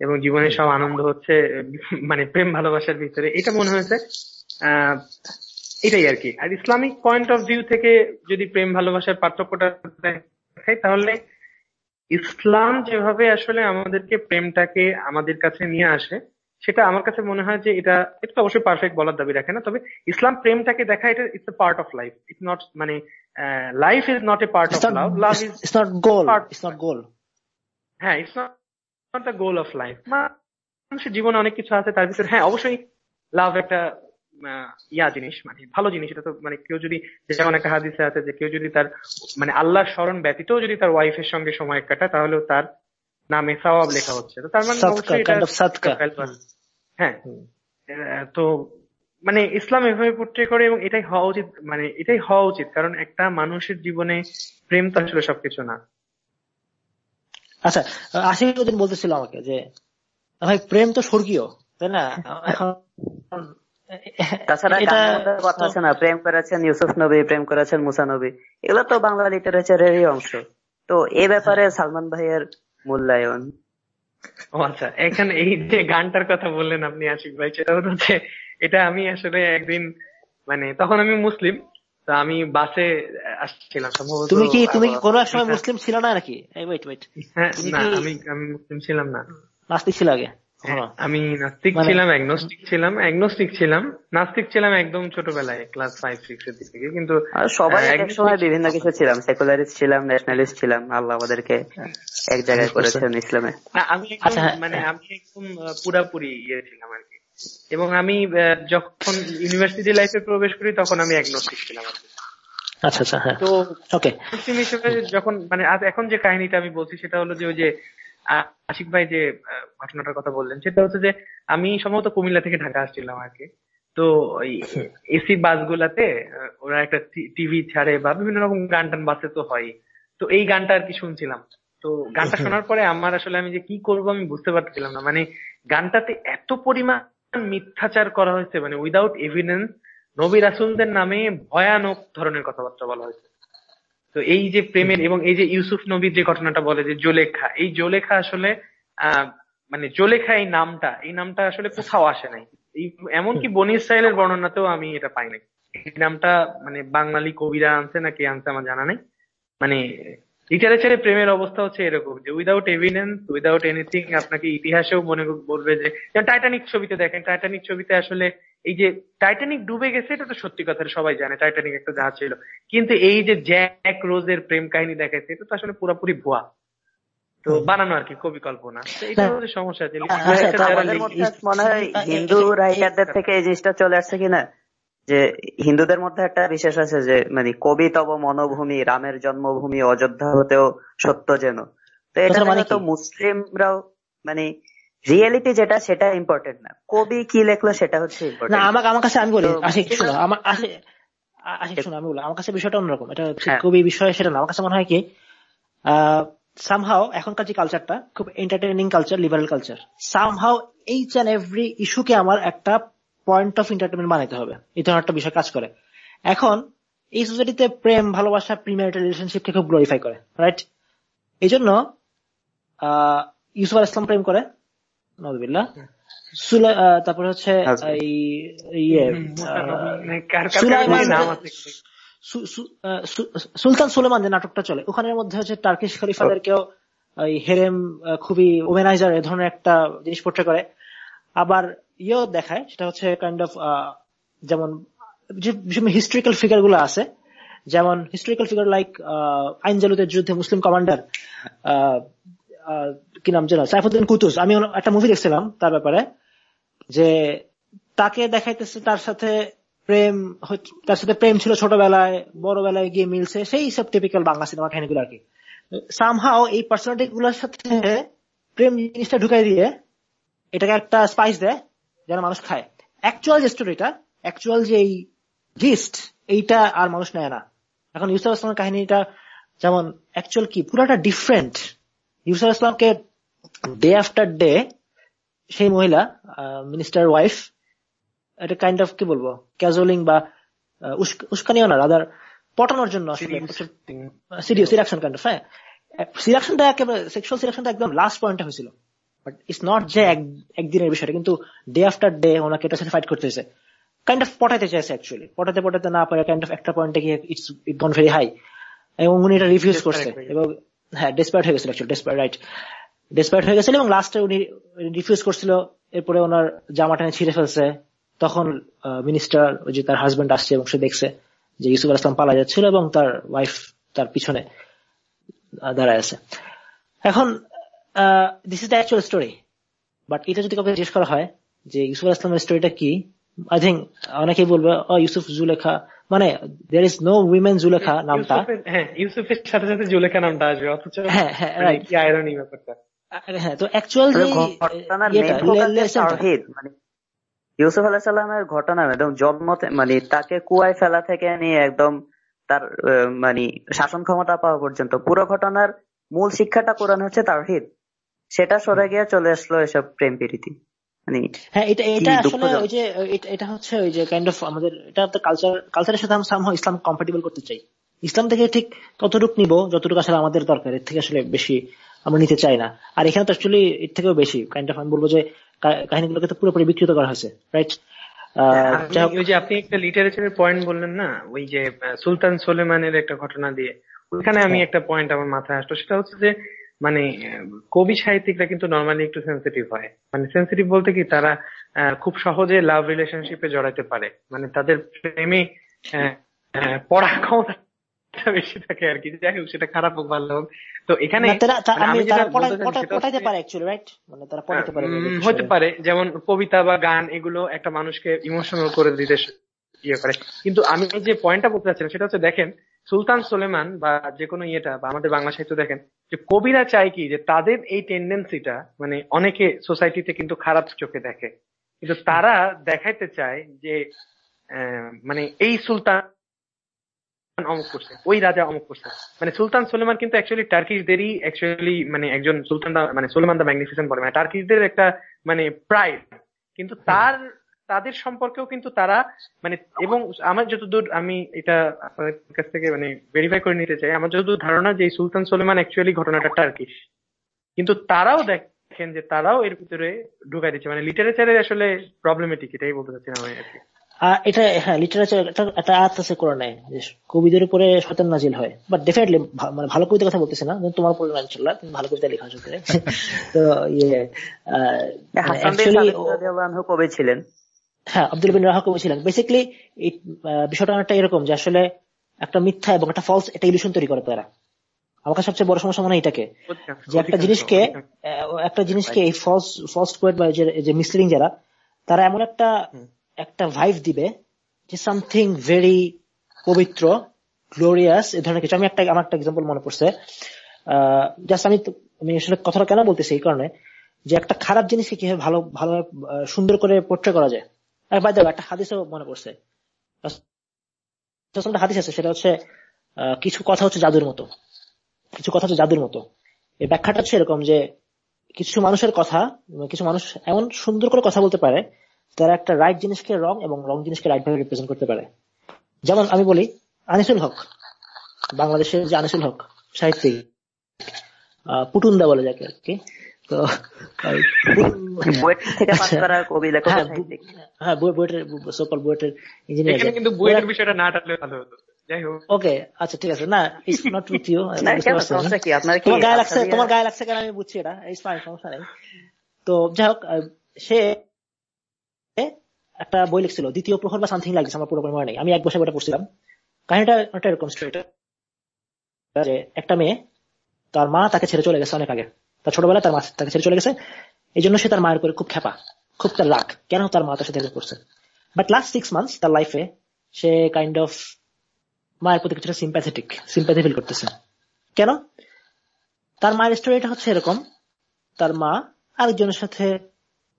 Speaker 4: এবং জীবনে সব আনন্দ হচ্ছে মানে প্রেম ভালোবাসার ভিতরে। এটা মনে হয়েছে এটাই আর কি। আর ইসলামিক পয়েন্ট অফ ভিউ থেকে যদি প্রেম ভালোবাসার পার্থক্যটা দেখাই, তাহলে ইসলাম যেভাবে আসলে আমাদেরকে প্রেমটাকে আমাদের কাছে নিয়ে আসে সেটা আমার কাছে মনে হয় যে এটা এটা তো অবশ্যই পারফেক্ট বলার দাবি রাখে না। তবে ইসলাম প্রেমটাকে দেখা এটা it's a part of life it's not মানে life
Speaker 2: is not
Speaker 4: a part of
Speaker 2: love love is not goal.
Speaker 4: part-
Speaker 2: It's not goal.
Speaker 4: হ্যাঁ it's not the goal of life মানুষের জীবনে অনেক কিছু আছে তার ভিতরে হ্যাঁ অবশ্যই লাভ একটা ইয়া জিনিস মানে ভালো জিনিস। এটা তো মানে কেউ যদি যেমন একটা হাদিসে আছে যে কেউ যদি তার মানে আল্লাহর স্মরণ ব্যতীত যদি তার ওয়াইফের সঙ্গে সময় কাটায় তাহলেও তার নামে সওয়াব লেখা হচ্ছে। তো তার মানে অবশ্যই এটা. হ্যাঁ। তো মানে ইসলাম এভাবে পোট্রে করে এবং এটাই হওয়া উচিত মানে এটাই হওয়া উচিত। কারণ একটা মানুষের জীবনে প্রেম তো আসলে সবকিছু না।
Speaker 2: আচ্ছা আশিক দিন বলতেছিল আমাকে যে ভাই প্রেম তো স্বর্গীয় তাই না? এখন
Speaker 3: তাছাড়া
Speaker 2: এটা
Speaker 3: কথা আছে না প্রেম করেছেন ইউসুফ নবী প্রেম করেছেন মুসা নবী এগুলো তো বাংলা লিটারেচারেরই অংশ। তো এ ব্যাপারে সালমান ভাইয়ের মূল্যায়ন।
Speaker 4: ও আচ্ছা এখানে এই যে গানটার কথা বললেন আপনি আশিক ভাই সেটা হচ্ছে এটা আমি আসলে একদিন মানে তখন আমি মুসলিম তো আমি বাসে আসছিলাম সম্ভবত
Speaker 2: তুমি কি তুমি কি কোনো এক সময় মুসলিম ছিল না নাকি? এই ওয়েট ওয়েট
Speaker 4: হ্যাঁ না আমি আমি মুসলিম ছিলাম না।
Speaker 2: নাস্তিক ছিল আগে?
Speaker 4: আমি নাস্তিক
Speaker 2: মানে-
Speaker 4: ছিলাম অ্যাগনোস্টিক ছিলাম অ্যাগনোস্টিক ছিলাম। নাস্তিক ছিলাম একদম ছোটবেলায় ক্লাস ফাইভ সিক্স এর দিকে কিন্তু
Speaker 3: সবাই এক সময় বিভিন্ন কিছু ছিলাম সেকুলারিস্ট ছিলাম ন্যাশনালিস্ট ছিলাম আল্লাহ আমাদেরকে এক জায়গায় করেছেন ইসলামে।
Speaker 4: আমি
Speaker 2: আচ্ছা, হ্যাঁ।
Speaker 4: মানে আমি একদম পুরাপুরি ইয়ে ছিলাম আর কি। এবং আমি আহ, যখন ইউনিভার্সিটি লাইফে প্রবেশ করি তখন আমি অ্যাগনোস্টিক ছিলাম আর কি।
Speaker 2: আচ্ছা আচ্ছা হ্যাঁ।
Speaker 4: তো
Speaker 2: ওকে
Speaker 4: মুসলিম হিসেবে যখন মানে আজ এখন যে কাহিনীটা আমি বলছি সেটা হলো যে ওই যে আশিক ভাই যে ঘটনাটার কথা বললেন সেটা হচ্ছে যে আমি সম্ভবত কুমিল্লা থেকে ঢাকা আসছিলাম কি। তো ওই এসি বাসগুলাতে ওরা একটা টিভি ছাড়ে বা বিভিন্ন রকম গান টান বাসে তো হয়। তো এই গানটা আর কি শুনছিলাম। তো গানটা শোনার পরে আমার আসলে আমি যে কি করব আমি বুঝতে পারছিলাম না। মানে গানটাতে এত পরিমাণ মিথ্যাচার করা হয়েছে মানে উইদাউট এভিডেন্স নবী রাসুলদের নামে ভয়ানক ধরনের কথাবার্তা বলা হয়েছে। তো এই যে প্রেমের এবং এই যে ইউসুফ নবীর যে ঘটনাটা বলে যে জোলেখা এই জোলেখা আসলে আহ মানে জোলেখা এই নামটা এই নামটা আসলে কোথাও আসে নাই। এই এমনকি বনি ইসরায়েলের বর্ণনাতেও আমি এটা পাই নাই। এই নামটা মানে বাঙালি কবিরা আনছে না কে আনছে আমার জানা নেই। মানে লিটারেচারে প্রেমের অবস্থা হচ্ছে এরকম যে উইদাউট এভিডেন্স উইদাউট এনিথিং আপনাকে ইতিহাসেও মনে বলবে যে টাইটানিক ছবিতে দেখেন টাইটানিক ছবিতে আসলে এই যে টাইটানিক ডুবে গেছে এটা তো সত্যি কথা সবাই জানে টাইটানিক একটা জাহাজ ছিল। কিন্তু এই যে জ্যাক রোজের প্রেম কাহিনী দেখাচ্ছে এটা তো আসলে পুরোপুরি ভুয়া। তো বানানো আর কি কবি কল্পনা এটা হচ্ছে সমস্যা
Speaker 2: আচ্ছা,
Speaker 3: মধ্যে মনে হয় হিন্দু রাইটারদের থেকে এই জিনিসটা চলে আসছে কিনা? যে হিন্দুদের মধ্যে একটা বিশেষ আছে যে মানে কবি তব মনোভূমি রামের জন্মভূমি অযোধ্যা হতেও সত্য যেন। তো এটা
Speaker 2: মানে
Speaker 3: তো মুসলিমরাও মানে রিয়েলিটি যেটা সেটা ইম্পর্টেন্ট না। কবি কি লেখলো সেটা হচ্ছে
Speaker 2: না
Speaker 3: ইম্পর্টেন্ট
Speaker 2: আমাকে আমার কাছে আমি বলি আশিক শোনো আমার আশিক শোনো আমি বলি আমার কাছে বিষয়টা অন্যরকম। এটা
Speaker 3: হ্যাঁ।
Speaker 2: কবি বিষয় সেটা না। আমার কাছে মনে হয় কি সামহাও এখনকার যে কালচারটা খুব entertaining culture liberal culture somehow each and every ইস্যুকে আমার একটা পয়েন্ট অফ এন্টারটেনমেন্ট বানাইতে হবে। এই ধরনের একটা বিষয় কাজ করে। এখন এই সোসাইটিতে প্রেম ভালোবাসা প্রিমিয়ারিটাল রিলেশনশিপকে খুব গ্লোরিফাই করে রাইট এই জন্য আহ, ইউসুফ আল ইসলাম প্রেম করে। নজবিল্লা সুলাই তারপরে হচ্ছে। ইয়ে সুলতান সুলেমান যে নাটকটা চলে ওখানের মধ্যে হচ্ছে টার্কিশ খলিফাদেরকেও ওই হেরেম আহ, খুবই ওমেনাইজার এ ধরনের একটা জিনিস পোট্রে করে। আবার ইয়েও দেখায়, সেটা হচ্ছে কাইন্ড অফ যেমন হিস্ট্রিক্যাল ফিগারগুলো আছে, যেমন হিস্ট্রিক্যাল ফিগার লাইক আইনজালুদের যুদ্ধে মুসলিম কমান্ডার কি নাম যেন, সাইফুদ্দিন কুতুস। আমি একটা মুভি দেখছিলাম তার ব্যাপারে, যে তাকে দেখাইতেছে তার সাথে প্রেম তার সাথে প্রেম ছিল ছোটবেলায়, বড়বেলায় গিয়ে মিলছে, সেই সব টিপিক্যাল বাংলা সিনেমা কাহিনীগুলো আর কি। সামহাও এই পার্সোনালিটি গুলোর সাথে প্রেম জিনিসটা ঢুকাই দিয়ে, এটাকে একটা স্পাইস দেয় যেন মানুষ খায়। অ্যাকচুয়াল যে স্টোরিটা অ্যাকচুয়াল যে এই গিস্ট এইটা আর মানুষ নেয় না। এখন ইউসুফ আসলামের কাহিনীটা যেমন অ্যাকচুয়াল কি পুরাটা ডিফারেন্ট ইউসুফ আসলামকে ডে আফটার ডে সেই মহিলা মিনিস্টার ওয়াইফ এটা কাইন্ড অফ কি বলব ক্যাজুয়ালিং বা উস্কানিও না রাদার পটানোর জন্য সিরিয়াস সিলেকশন কাইন্ড অফ হ্যাঁ। সিলেকশনটা একেবারে সেক্সুয়াল সিলেকশনটা একদম লাস্ট পয়েন্টে হয়েছিল। বাট ইটস নট যে একদিনের বিষয়টা কিন্তু ডে আফটার ডে ওনাকে এটার সাথে ফাইট করতে হয়েছে। কাইন্ড অফ পটাইতে চাইছে অ্যাকচুয়ালি পটাতে পটাতে না পারে কাইন্ড অফ একটা পয়েন্টে গিয়ে it's it gone very high এবং উনি এটা রিফিউজ করছে। এবং হ্যাঁ ডেসপায়ার্ট হয়ে গেছিল ডেসপায়ার্ট রাইট ডেসপায়ার্ট হয়ে গেছিল এবং লাস্টে উনি রিফিউজ করছিল। এরপরে ওনার জামা টেনে ছিঁড়ে ফেলছে। তখন মিনিস্টার ওই যে তার হাজবেন্ড আসছে এবং সে দেখছে যে ইউসুফ আল ইসলাম পালা যাচ্ছিল এবং তার ওয়াইফ তার পিছনে দাঁড়ায় আছে। এখন this is the actual story but এটা যদি কাউকে জিজ্ঞেস করা হয় যে ইউসুফ আল ইসলামের স্টোরিটা কি আই থিঙ্ক অনেকেই বলবে ও ইউসুফ জুলেখা। মানে there is no women Zuleikha নামটা।
Speaker 4: ইউসুফের- হ্যাঁ ইউসুফের সাথে সাথে জুলেখা নামটা আসবে অথচ
Speaker 2: হ্যাঁ, হ্যাঁ,
Speaker 4: মানে
Speaker 2: right.
Speaker 4: কি আয়রনি ব্যাপারটা।
Speaker 2: হ্যাঁ তো অ্যাকচুয়াল যে
Speaker 3: মানে ইউসুফ আলাহ সাল্লামের ঘটনা একদম জন্ম মানে তাকে কুয়ায় ফেলা থেকে নিয়ে একদম তার মানে শাসন ক্ষমতা পাওয়া পর্যন্ত পুরো ঘটনার মূল শিক্ষাটা কোরআন হচ্ছে তাওহীদ। সেটা সরে গিয়ে চলে আসলো এসব প্রেম প্রীতি। মানে
Speaker 2: হ্যাঁ এটা এটা আসলে ওই যে এটা- হচ্ছে ওই যে কাইন্ড অফ আমাদের এটা কালচার কালচারের সাথে আমরা somehow ইসলাম কম্পাটিবল করতে চাই। ইসলাম থেকে ঠিক ততটুকু নিব যতটুকু আসলে আমাদের দরকার এর থেকে আসলে বেশি আমরা নিতে চাই না। আর এখানে তো অ্যাকচুয়ালি এর থেকেও বেশি কাইন্ড অফ আমি বলব যে কাহিনীগুলোকে তো পুরোপুরি বিকৃত করা হয়েছে রাইট
Speaker 4: আপনি- ওই যে আপনি একটা লিটারেচারের পয়েন্ট বললেন না ওই যে সুলতান সোলেমানের একটা ঘটনা দিয়ে ওইখানে আমি
Speaker 2: হ্যাঁ।
Speaker 4: একটা পয়েন্ট আমার মাথায় আসলো সেটা হচ্ছে যে মানে কবি সাহিত্যিকরা কিন্তু নর্মালি একটু সেন্সিটিভ হয়। মানে সেন্সিটিভ বলতে কি তারা খুব সহজে লাভ রিলেশনশিপে জড়াতে পারে। মানে তাদের প্রেমে পড়া ক্ষমতা বেশি থাকে আর কি। যাই হোক সেটা খারাপ হোক ভালো হোক। তো এখানে
Speaker 2: না, তারা- তা-
Speaker 4: মানে
Speaker 2: মানে।
Speaker 4: হতে পারে যেমন কবিতা বা গান এগুলো একটা মানুষকে ইমোশনাল করে দিতে ইয়ে করে। কিন্তু আমি যে পয়েন্টটা বলতে চাচ্ছিলাম সেটা হচ্ছে দেখেন সুলতান সোলেমান বা যে কোনো ইয়েটা বা আমাদের বাংলা সাহিত্য দেখেন যে কবিরা চায় কি যে তাদের এই টেন্ডেন্সিটা মানে অনেকে সোসাইটিতে কিন্তু খারাপ চোখে দেখে। কিন্তু তারা দেখাইতে চায় যে মানে এই সুলতান অমুক করছে, ওই রাজা অমুক করছে। মানে সুলতান সুলেমান কিন্তু অ্যাকচুয়ালি টার্কিশদেরই অ্যাকচুয়ালি মানে একজন সুলতান মানে সুলেমান দা ম্যাগনিফিসেন্ট বলে মানে টার্কিশদের একটা মানে প্রাইড কিন্তু তার তাদের সম্পর্কেও কিন্তু তারা মানে এবং আমার যতদূর আমি এটা আপনাদের কাছ থেকে মানে ভেরিফাই করে নিতে চাই আমার যতদূর ধারণা যে সুলতান সুলেমান অ্যাকচুয়ালি ঘটনাটা টার্কিশ কিন্তু তারাও দেখেন যে তারাও এর ভিতরে ঢুকাই দিচ্ছে মানে লিটারেচারের আসলে প্রবলেমেটিক এটাই বলতে চাচ্ছিলাম আমি আর কি
Speaker 2: এটা হ্যাঁ লিটারেচার একটা আয়াত আছে কোরআনে যে কবিদের উপরে শয়তান নাজিল হয়। বাট ডেফিনেটলি মানে ভালো কবিতার কথা বলতেছি না তোমার উপরে ইনশাল্লাহ তুমি ভালো কবিতা লেখা আসলে তো ইয়ে মানে
Speaker 3: কবি ছিলেন।
Speaker 2: হ্যাঁ আব্দুল বিন রাহা কবি ছিলেন বেসিক্যালি এই বিষয়টা অনেকটা এরকম যে আসলে একটা মিথ্যা এবং একটা ফলস একটা ইলিউশন তৈরি করে তারা। আমার কাছে সবচেয়ে বড় সমস্যা মনে হয় এটাকে যে একটা জিনিসকে একটা জিনিসকে এই ফলস ফলস পোয়েট বা যে- যে মিসলিডিং যারা তারা এমন একটা একটা ভাইভ দিবে যে সামথিং ভেরি পবিত্র গ্লোরিয়াস এ ধরনের কিছু। আমি একটা আমার একটা এক্সাম্পল মনে পড়ছে। জাস্ট আমি আমি আসলে কথাটা কেন বলতেছি এই কারণে যে একটা খারাপ জিনিসকে কীভাবে ভালো ভালো সুন্দর করে পোট্রে করা যায়। একটা হাদিসও মনে হাদিস আছে, সেটা হচ্ছে কিছু কথা হচ্ছে জাদুর মতো। কিছু কথা হচ্ছে জাদুর মতো। এই ব্যাখ্যাটা হচ্ছে এরকম যে, কিছু মানুষের কথা কিছু মানুষ এমন সুন্দর করে কথা বলতে পারে তারা একটা রাইট জিনিসকে রং এবং রং জিনিসকে রাইট ভাবে রিপ্রেজেন্ট করতে পারে। যেমন আমি বলি, আনিসুল হক, বাংলাদেশের যে আনিসুল হক, সাহিত্যিক পুটুন্দা বলে যাকে আর কি। তো আচ্ছা। হ্যাঁ, বুয়েটের সকল বুয়েটের ইঞ্জিনিয়ার
Speaker 4: কিন্তু বিষয়টা না টানলে ভালো হতো।
Speaker 2: ওকে আচ্ছা ঠিক আছে। না ইটস নট উইথ ইউ তোমার গায়ে লাগছে তোমার গায়ে লাগছে কেন? আমি বুঝছি এটা। ফাইন সমস্যা নেই। তো যাই হোক সে একটা বই লিখছিল দ্বিতীয় প্রহর বা সামথিং লাগছে আমার পুরোপুরি মনে নেই। আমি এক বছর বইটা পড়ছিলাম। কাহিনীটা একটা এরকম স্টোরিটা যে একটা মেয়ে তার মা তাকে ছেড়ে চলে গেছে অনেক আগে। তার ছোটবেলায় তার মা তাকে ছেড়ে চলে গেছে। এই জন্য সে তার মায়ের উপরে খুব খেপা খুব তার রাগ, কেন তার মা তার সাথে করছে? বাট লাস্ট সিক্স মান্থস তার লাইফে সে কাইন্ড অফ মায়ের প্রতি কিছুটা সিম্প্যাথেটিক সিম্প্যাথি ফিল করতেছে। কেন? তার মায়ের স্টোরিটা হচ্ছে এরকম, তার মা আরেকজনের সাথে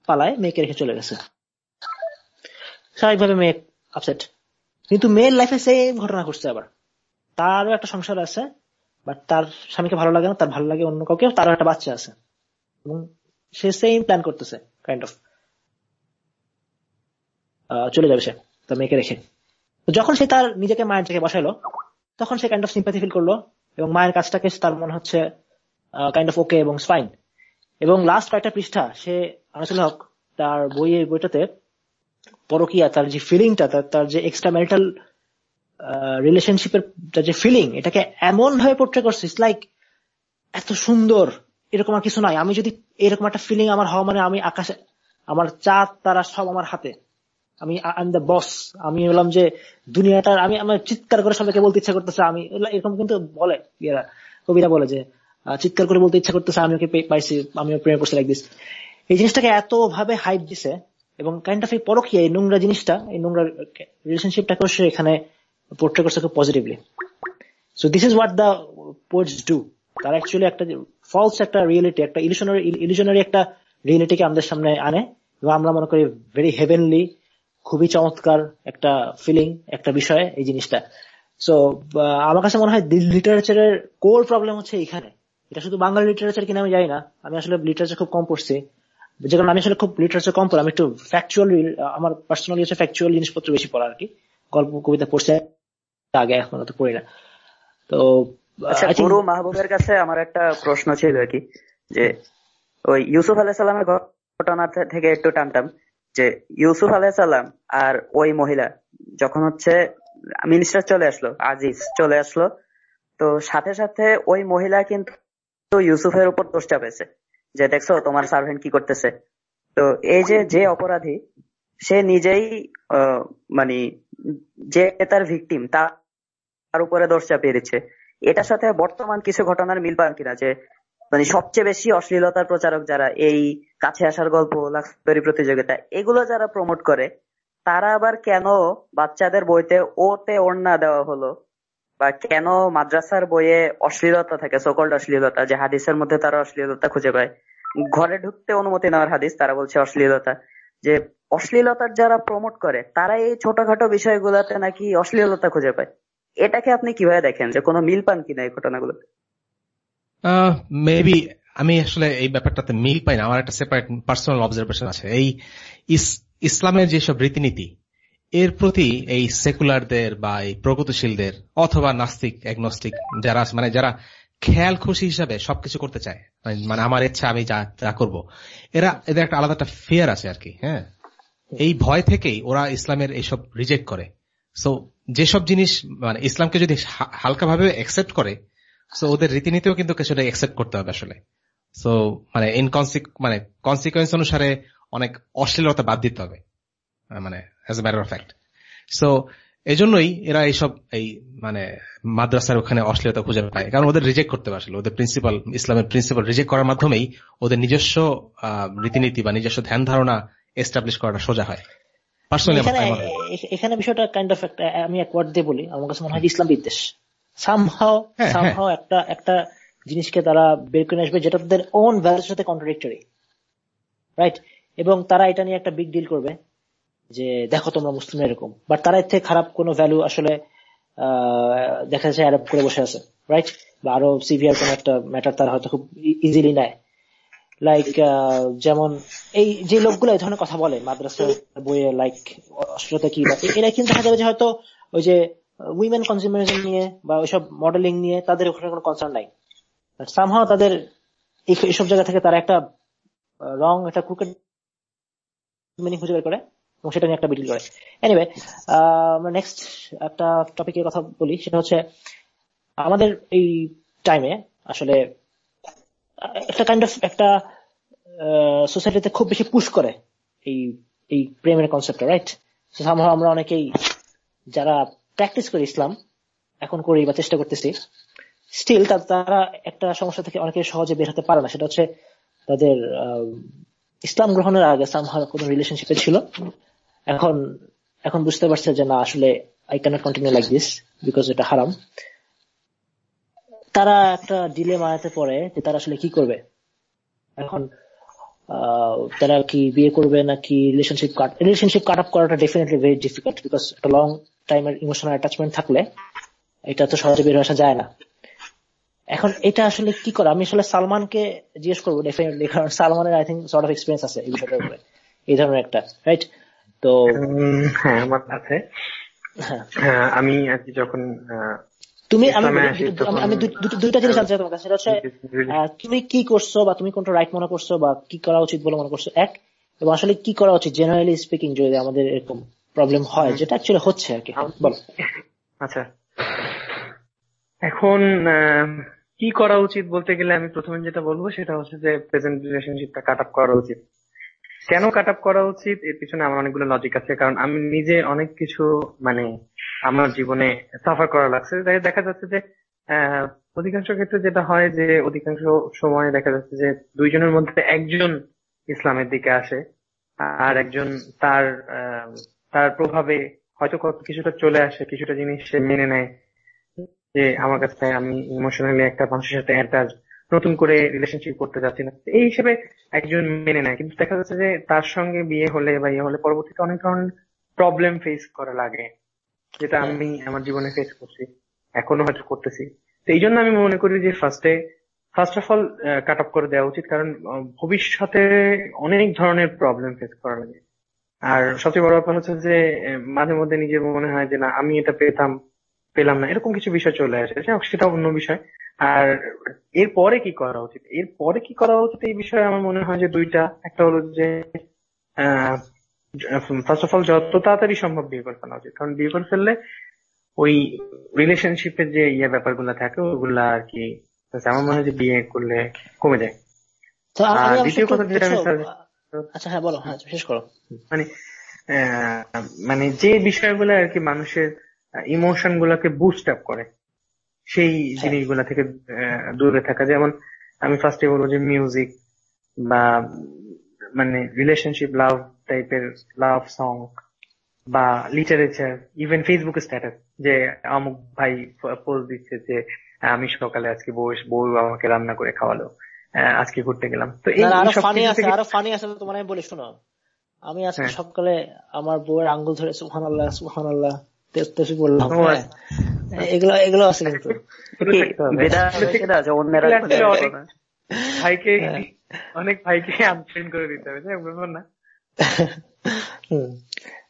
Speaker 2: পালায়, মেয়েকে রেখে চলে গেছে। স্বাভাবিকভাবে মেয়ে আপসেট কিন্তু মেয়ের লাইফে সেম ঘটনা ঘটছে আবার। তারও একটা সংসার আছে বাট তার স্বামীকে ভালো লাগে না, তার ভালো লাগে অন্য কাউকে, তারও একটা বাচ্চা আছে। এবং সে সেম প্ল্যান করতেছে কাইন্ড অফ চলে যাবে সে, তার মেয়েকে রেখে। যখন সে তার নিজেকে মায়ের জায়গায় বসাইলো, তখন সে কাইন্ড অফ সিম্পাথি ফিল করল, এবং মায়ের কাজটাকে তার মনে হচ্ছে কাইন্ড অফ ওকে এবং স্পাইন এবং লাস্ট কয়েকটা পৃষ্ঠা, সে আনিসুল হক, তার বইয়ের বইটাতে পরকিয়া, তার যে ফিলিংটা তার যে এক্সট্রা ম্যারিটাল রিলেশনশিপের যে ফিলিং এটাকে এমন ভাবে পোট্রে করছে ইটস লাইক এত সুন্দর, এরকম আর কিছু নাই আমি যদি এরকম একটা ফিলিং আমার হওয়া মানে আমি আকাশে, আমার চাঁদ, তারা সব আমার হাতে। আমি আই দ্য বস আমি বললাম যে দুনিয়াটার আমি আমার চিৎকার করে সবাইকে বলতে ইচ্ছা করতেছে, আমি এরকম কিন্তু বলে ইয়েরা, কবিরা বলে যে চিৎকার করে বলতে ইচ্ছা করতেছে, আমি ওকে পাইছি, আমিও প্রেমে পড়ছি লাইক দিস এই জিনিসটাকে এত ভাবে হাইপ দিছে, এবং কাইন্ড অফ এই পরকীয়, এই নোংরা জিনিসটা, এই নোংরা রিলেশনশিপটাকে সে এখানে পোর্ট্রে করছে খুব positively so this is what the poets do তারা অ্যাকচুয়ালি একটা ফলস একটা রিয়েলিটি একটা ইলিশনারি ইলিশনারি একটা রিয়েলিটিকে আমাদের সামনে আনে এবং আমরা মনে করি ভেরি হেভেনলি খুবই চমৎকার একটা ফিলিং একটা বিষয় এই জিনিসটা। সো আমার কাছে মনে হয় লিটারেচারের কোর প্রবলেম হচ্ছে এখানে। এটা শুধু বাংলা লিটারেচার কিনা আমি জানি না। আমি আসলে লিটারেচার খুব কম পড়ছি। যে কারণে আমি আসলে খুব লিটারেচার কম পড়ি। আমি একটু ফ্যাকচুয়াল আমার পার্সোনালি হচ্ছে ফ্যাকচুয়াল জিনিসপত্র বেশি পড়া আর কি। গল্প, কবিতা পড়ছে। আগে এখন তো পড়ি না। তো
Speaker 3: আচ্ছা গুরু মাহবুবের কাছে আমার একটা প্রশ্ন ছিল আর কি যে ওই ইউসুফ আলাহ সাল্লামের ঘটনা থেকে একটু টানতাম যে ইউসুফ আলাহ সাল্লাম আর ওই মহিলা যখন হচ্ছে মিনিস্টার চলে আসলো আজিজ চলে আসলো তো সাথে সাথে ওই মহিলা কিন্তু ইউসুফের উপর দোষ চাপেছে যে দেখছ তোমার সার্ভেন্ট কি করতেছে। তো এই যে যে অপরাধী সে নিজেই মানে যে তার ভিকটিম তার উপরে দোষ চাপিয়ে দিচ্ছে। এটার সাথে বর্তমান কিছু ঘটনার মিল পান কিনা? যে মানে সবচেয়ে বেশি অশ্লীলতার প্রচারক যারা, এই কাছে আসার গল্প লাক্সবেরি প্রতিযোগিতা, এগুলো যারা প্রমোট করে, তারা আবার কেন বাচ্চাদের বইতে ওতে ওড়না দেওয়া হলো? বা কেন মাদ্রাসার বইয়ে অশ্লীলতা থাকে সকল অশ্লীলতা, যে হাদিসের মধ্যে তারা অশ্লীলতা খুঁজে পায়? ঘরে ঢুকতে অনুমতি নেওয়ার হাদিস, তারা বলছে অশ্লীলতা। যে, অশ্লীলতার যারা প্রমোট করে, তারা এই ছোটখাটো বিষয়গুলোতে নাকি অশ্লীলতা খুঁজে পায়। এটাকে আপনি কীভাবে দেখেন যে কোনো মিল পান কিনা এই ঘটনাগুলোতে?
Speaker 5: মেবি আমি আসলে এই ব্যাপারটাতে মিল পাই না। আমার একটা সেপারেট পার্সোনাল অবজারভেশন আছে। এই ইসলামের যেসব রীতিনীতি, এর প্রতি এই সেকুলারদের বা এই প্রগতিশীলদের অথবা নাস্তিক অ্যাগনস্টিক যারা মানে যারা খেয়াল খুশি হিসাবে সবকিছু করতে চায় মানে আমার ইচ্ছা, আমি যা যা করব, এরা, এদের একটা আলাদা একটা ফিয়ার আছে আর কি হ্যাঁ? এই ভয় থেকেই ওরা ইসলামের এইসব রিজেক্ট করে। সো যেসব জিনিস মানে ইসলামকে যদি হালকাভাবে অ্যাকসেপ্ট করে সো ওদের রীতিনীতিও কিন্তু কিছুটা অ্যাকসেপ্ট করতে হবে আসলে। সো মানে ইনকনসিক মানে কনসিকুয়েন্স অনুসারে অনেক অশ্লীলতা বাদ দিতে হবে মানে as a matter of fact so এই জন্যই এরা এইসব, এই মানে মাদ্রাসার ওখানে অশ্লীলতা খুঁজে পায়। কারণ ওদের রিজেক্ট করতে পারছিল ওদের প্রিন্সিপাল ইসলামের প্রিন্সিপাল রিজেক্ট করার মাধ্যমেই ওদের নিজস্ব রীতিনীতি বা নিজস্ব ধ্যান ধারণা এস্টাবলিশ করাটা সোজা হয়।
Speaker 2: এখানে বিষয়টা কাইন্ড অফ একটা আমি এক ওয়ার্ড দিয়ে বলি। আমার কাছে মনে হয় ইসলাম বিদ্বেষ। সামহাও সামহাও একটা একটা জিনিসকে তারা বের করে আসবে যেটা তাদের ওন ভ্যালুর সাথে কন্ট্রাডিক্টরি রাইট এবং তারা এটা নিয়ে একটা বিগ ডিল করবে যে দেখো তোমরা মুসলিম এরকম। বাট তারা এর থেকে খারাপ কোনো ভ্যালু আসলে দেখা যাচ্ছে অ্যাডাপ্ট করে বসে আছে। রাইট বা আরও সিভিয়ার কোন একটা ম্যাটার তারা হয়তো খুব ইজিলি নেয়। লাইক যেমন এই যে লোকগুলো এই ধরনের কথা বলে মাদ্রাসার বইয়ে লাইক অশ্লীলতা কি বা এরা কিন্তু দেখা যাবে যে হয়তো ওই যে উইমেন কনজিউমারিজম নিয়ে বা ওইসব মডেলিং নিয়ে তাদের ওখানে কোনো কনসার্ন নাই। সামহাও তাদের এইসব জায়গা থেকে তারা একটা রং একটা ক্রুকেট মিনিং খুঁজে বের করে এবং সেটা নিয়ে একটা বিডিল করে। এনিওয়ে আমরা নেক্সট একটা টপিকের কথা বলি, সেটা হচ্ছে আমাদের এই টাইমে আসলে একটা কাইন্ড অফ একটা সোসাইটিতে খুব বেশি পুশ করে এই এই প্রেমের কনসেপ্টটা রাইট আমরা অনেকেই যারা প্র্যাকটিস করি ইসলাম, এখন করি বা চেষ্টা করতেছি স্টিল তারা একটা সমস্যা থেকে অনেকে সহজে বের হতে পারে না। সেটা হচ্ছে তাদের ইসলাম গ্রহণের আগে সামহার কোন রিলেশনশিপে ছিল। এখন এখন বুঝতে পারছে যে না, আসলে I can't continue like this because এটা হারাম। তারা একটা ডিলে মারাতে পরে যে তারা আসলে কি করবে। এখন আহ, তারা কি বিয়ে করবে নাকি relationship cut relationship cut up করাটা ডেফিনেটলি ভেরি ডিফিকাল্ট বিকজ একটা লং টাইমের ইমোশনাল অ্যাটাচমেন্ট থাকলে এটা তো সহজে বের আসা যায় না। এখন এটা আসলে কি করে? আমি আসলে সালমানকে জিজ্ঞেস করব ডেফিনেটলি কারণ সালমানের I think sort of experience আছে এই বিষয়টার উপরে। এই ধরনের একটা রাইট তো
Speaker 4: হ্যাঁ আমার আছে।
Speaker 2: হ্যাঁ।
Speaker 4: হ্যাঁ, আমি আর কি যখন
Speaker 2: তুমি আমি আমি- দুইটা জিনিস জানতে চাই তোমার কাছে সেটা হচ্ছে তুমি কি করছ বা তুমি কোনটা রাইট মনে করছ বা কি করা উচিত বলে মনে করছ? এক এবং আসলে কি করা উচিত? জেনারেলি স্পিকিং যদি আমাদের এরকম প্রবলেম হয় যেটা অ্যাকচুয়ালি হচ্ছে আর কি। বলো।
Speaker 4: আচ্ছা। এখন কি করা উচিত বলতে গেলে আমি প্রথমে যেটা বলব সেটা হচ্ছে যে প্রেজেন্ট রিলেশনশিপটা কাট আপ করা উচিত। কেন কাট আপ করা উচিত? এর পিছনে আমার অনেকগুলো লজিক আছে কারণ আমি নিজে অনেক কিছু মানে আমার জীবনে সাফার করা লাগছে। তাই দেখা যাচ্ছে যে অধিকাংশ ক্ষেত্রে যেটা হয় যে, অধিকাংশ সময় দেখা যাচ্ছে যে, দুইজনের মধ্যে একজন ইসলামের দিকে আসে, আর একজন তার তার প্রভাবে হয়তো কিছুটা চলে আসে, কিছুটা জিনিস সে মেনে নেয় যে, আমার কাছে আমি ইমোশনালি একটা মানুষের সাথে অ্যাটাচ নতুন করে রিলেশনশিপ করতে যাচ্ছি না। এই হিসেবে একজন মেনে নেয়। কিন্তু দেখা যাচ্ছে যে, তার সঙ্গে বিয়ে হলে বা ইয়ে হলে পরবর্তীতে অনেক ধরনের প্রবলেম ফেস করা লাগে। যেটা আমি আমার জীবনে ফেস করছি এখনও হয়তো করতেছি। তো এই জন্য আমি মনে করি যে ফার্স্টে first of all cut off করে দেওয়া উচিত। কারণ ভবিষ্যতে অনেক ধরনের প্রবলেম ফেস করা লাগে। আর সবচেয়ে বড় ব্যাপার হচ্ছে যে মাঝে মধ্যে নিজের মনে হয় যে না আমি এটা পেতাম পেলাম না। এরকম কিছু বিষয় চলে আসে। সেটা অন্য বিষয়। আর এরপরে কি করা উচিত? এরপরে কি করা উচিত? এই বিষয়ে আমার মনে হয় যে দুইটা। একটা হলো যে ফার্স্ট অফ অল যত তাড়াতাড়ি সম্ভব বিয়ে করে ফেলা উচিত। কারণ বিয়ে করে ফেললে ওই রিলেশনশিপের যে ইয়ে ব্যাপারগুলো থাকে ওগুলা আর কি আমার মনে হয় যে বিয়ে করলে কমে যায়। দ্বিতীয় কথা যেটা আমি
Speaker 2: আচ্ছা হ্যাঁ বলো হ্যাঁ শেষ করো।
Speaker 4: মানে মানে যে বিষয়গুলো আর কি মানুষের ইমোশন গুলাকে বুস্ট আপ করে সেই জিনিসগুলা থেকে দূরে থাকা। যেমন আমি ফার্স্টে বলব যে মিউজিক বা মানে রিলেশনশিপ লাভ টাইপের লাভ সং বা লিটারেচার ইভেন ফেসবুক স্ট্যাটাস যে অমুক ভাই পোস্ট দিচ্ছে যে আমি সকালে আজকে বউ বউ আমাকে রান্না করে খাওয়ালো আজকে ঘুরতে গেলাম। তো এই আরও
Speaker 2: ফানি আছে আরও ফানি আছে তোমার আমি বলি শোনো। আমি আজকে
Speaker 4: হ্যাঁ।
Speaker 2: সকালে আমার বউয়ের আঙ্গুল ধরে সুহান আল্লাহ সুহান আল্লাহ বললাম হ্যাঁ। এগুলো এগুলো আছে কিন্তু।
Speaker 3: বেদা সেটা আছে অন্যেরা
Speaker 4: ভাইকে
Speaker 2: হ্যাঁ।
Speaker 4: অনেক ভাইকে আনফ্রেন্ড করে দিতে হবে ব্যাপার না।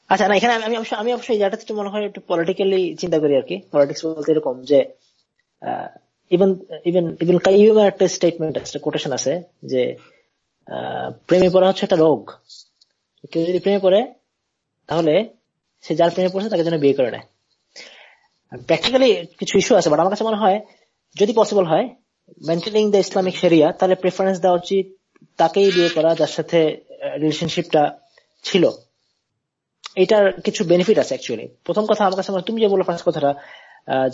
Speaker 2: আচ্ছা না এখানে আমি আমি আমি অবশ্যই জায়গাটা একটু মনে হয় একটু পলিটিক্যালি চিন্তা করি আর কি পলিটিক্স বলতে এরকম যে ইভেন ইভেন ইভেন কাইমের একটা স্টেটমেন্ট আছে কোটেশন আছে যে প্রেমে পড়া হচ্ছে একটা রোগ। কেউ যদি প্রেমে পড়ে তাহলে সে যার প্রেমে পড়ছে তাকে যেন বিয়ে করে নেয়। প্র্যাকটিক্যালি কিছু ইস্যু আছে বাট আমার কাছে মনে হয় যদি পসিবল হয় মেনটেনিং দ্য ইসলামিক সেরিয়া তাহলে প্রেফারেন্স দেওয়া উচিত তাকেই বিয়ে করা যার সাথে রিলেশনশিপটা ছিল। এটার কিছু বেনিফিট আছে অ্যাকচুয়ালি প্রথম কথা আমার কাছে তুমি যে বলল ফার্স্ট কথাটা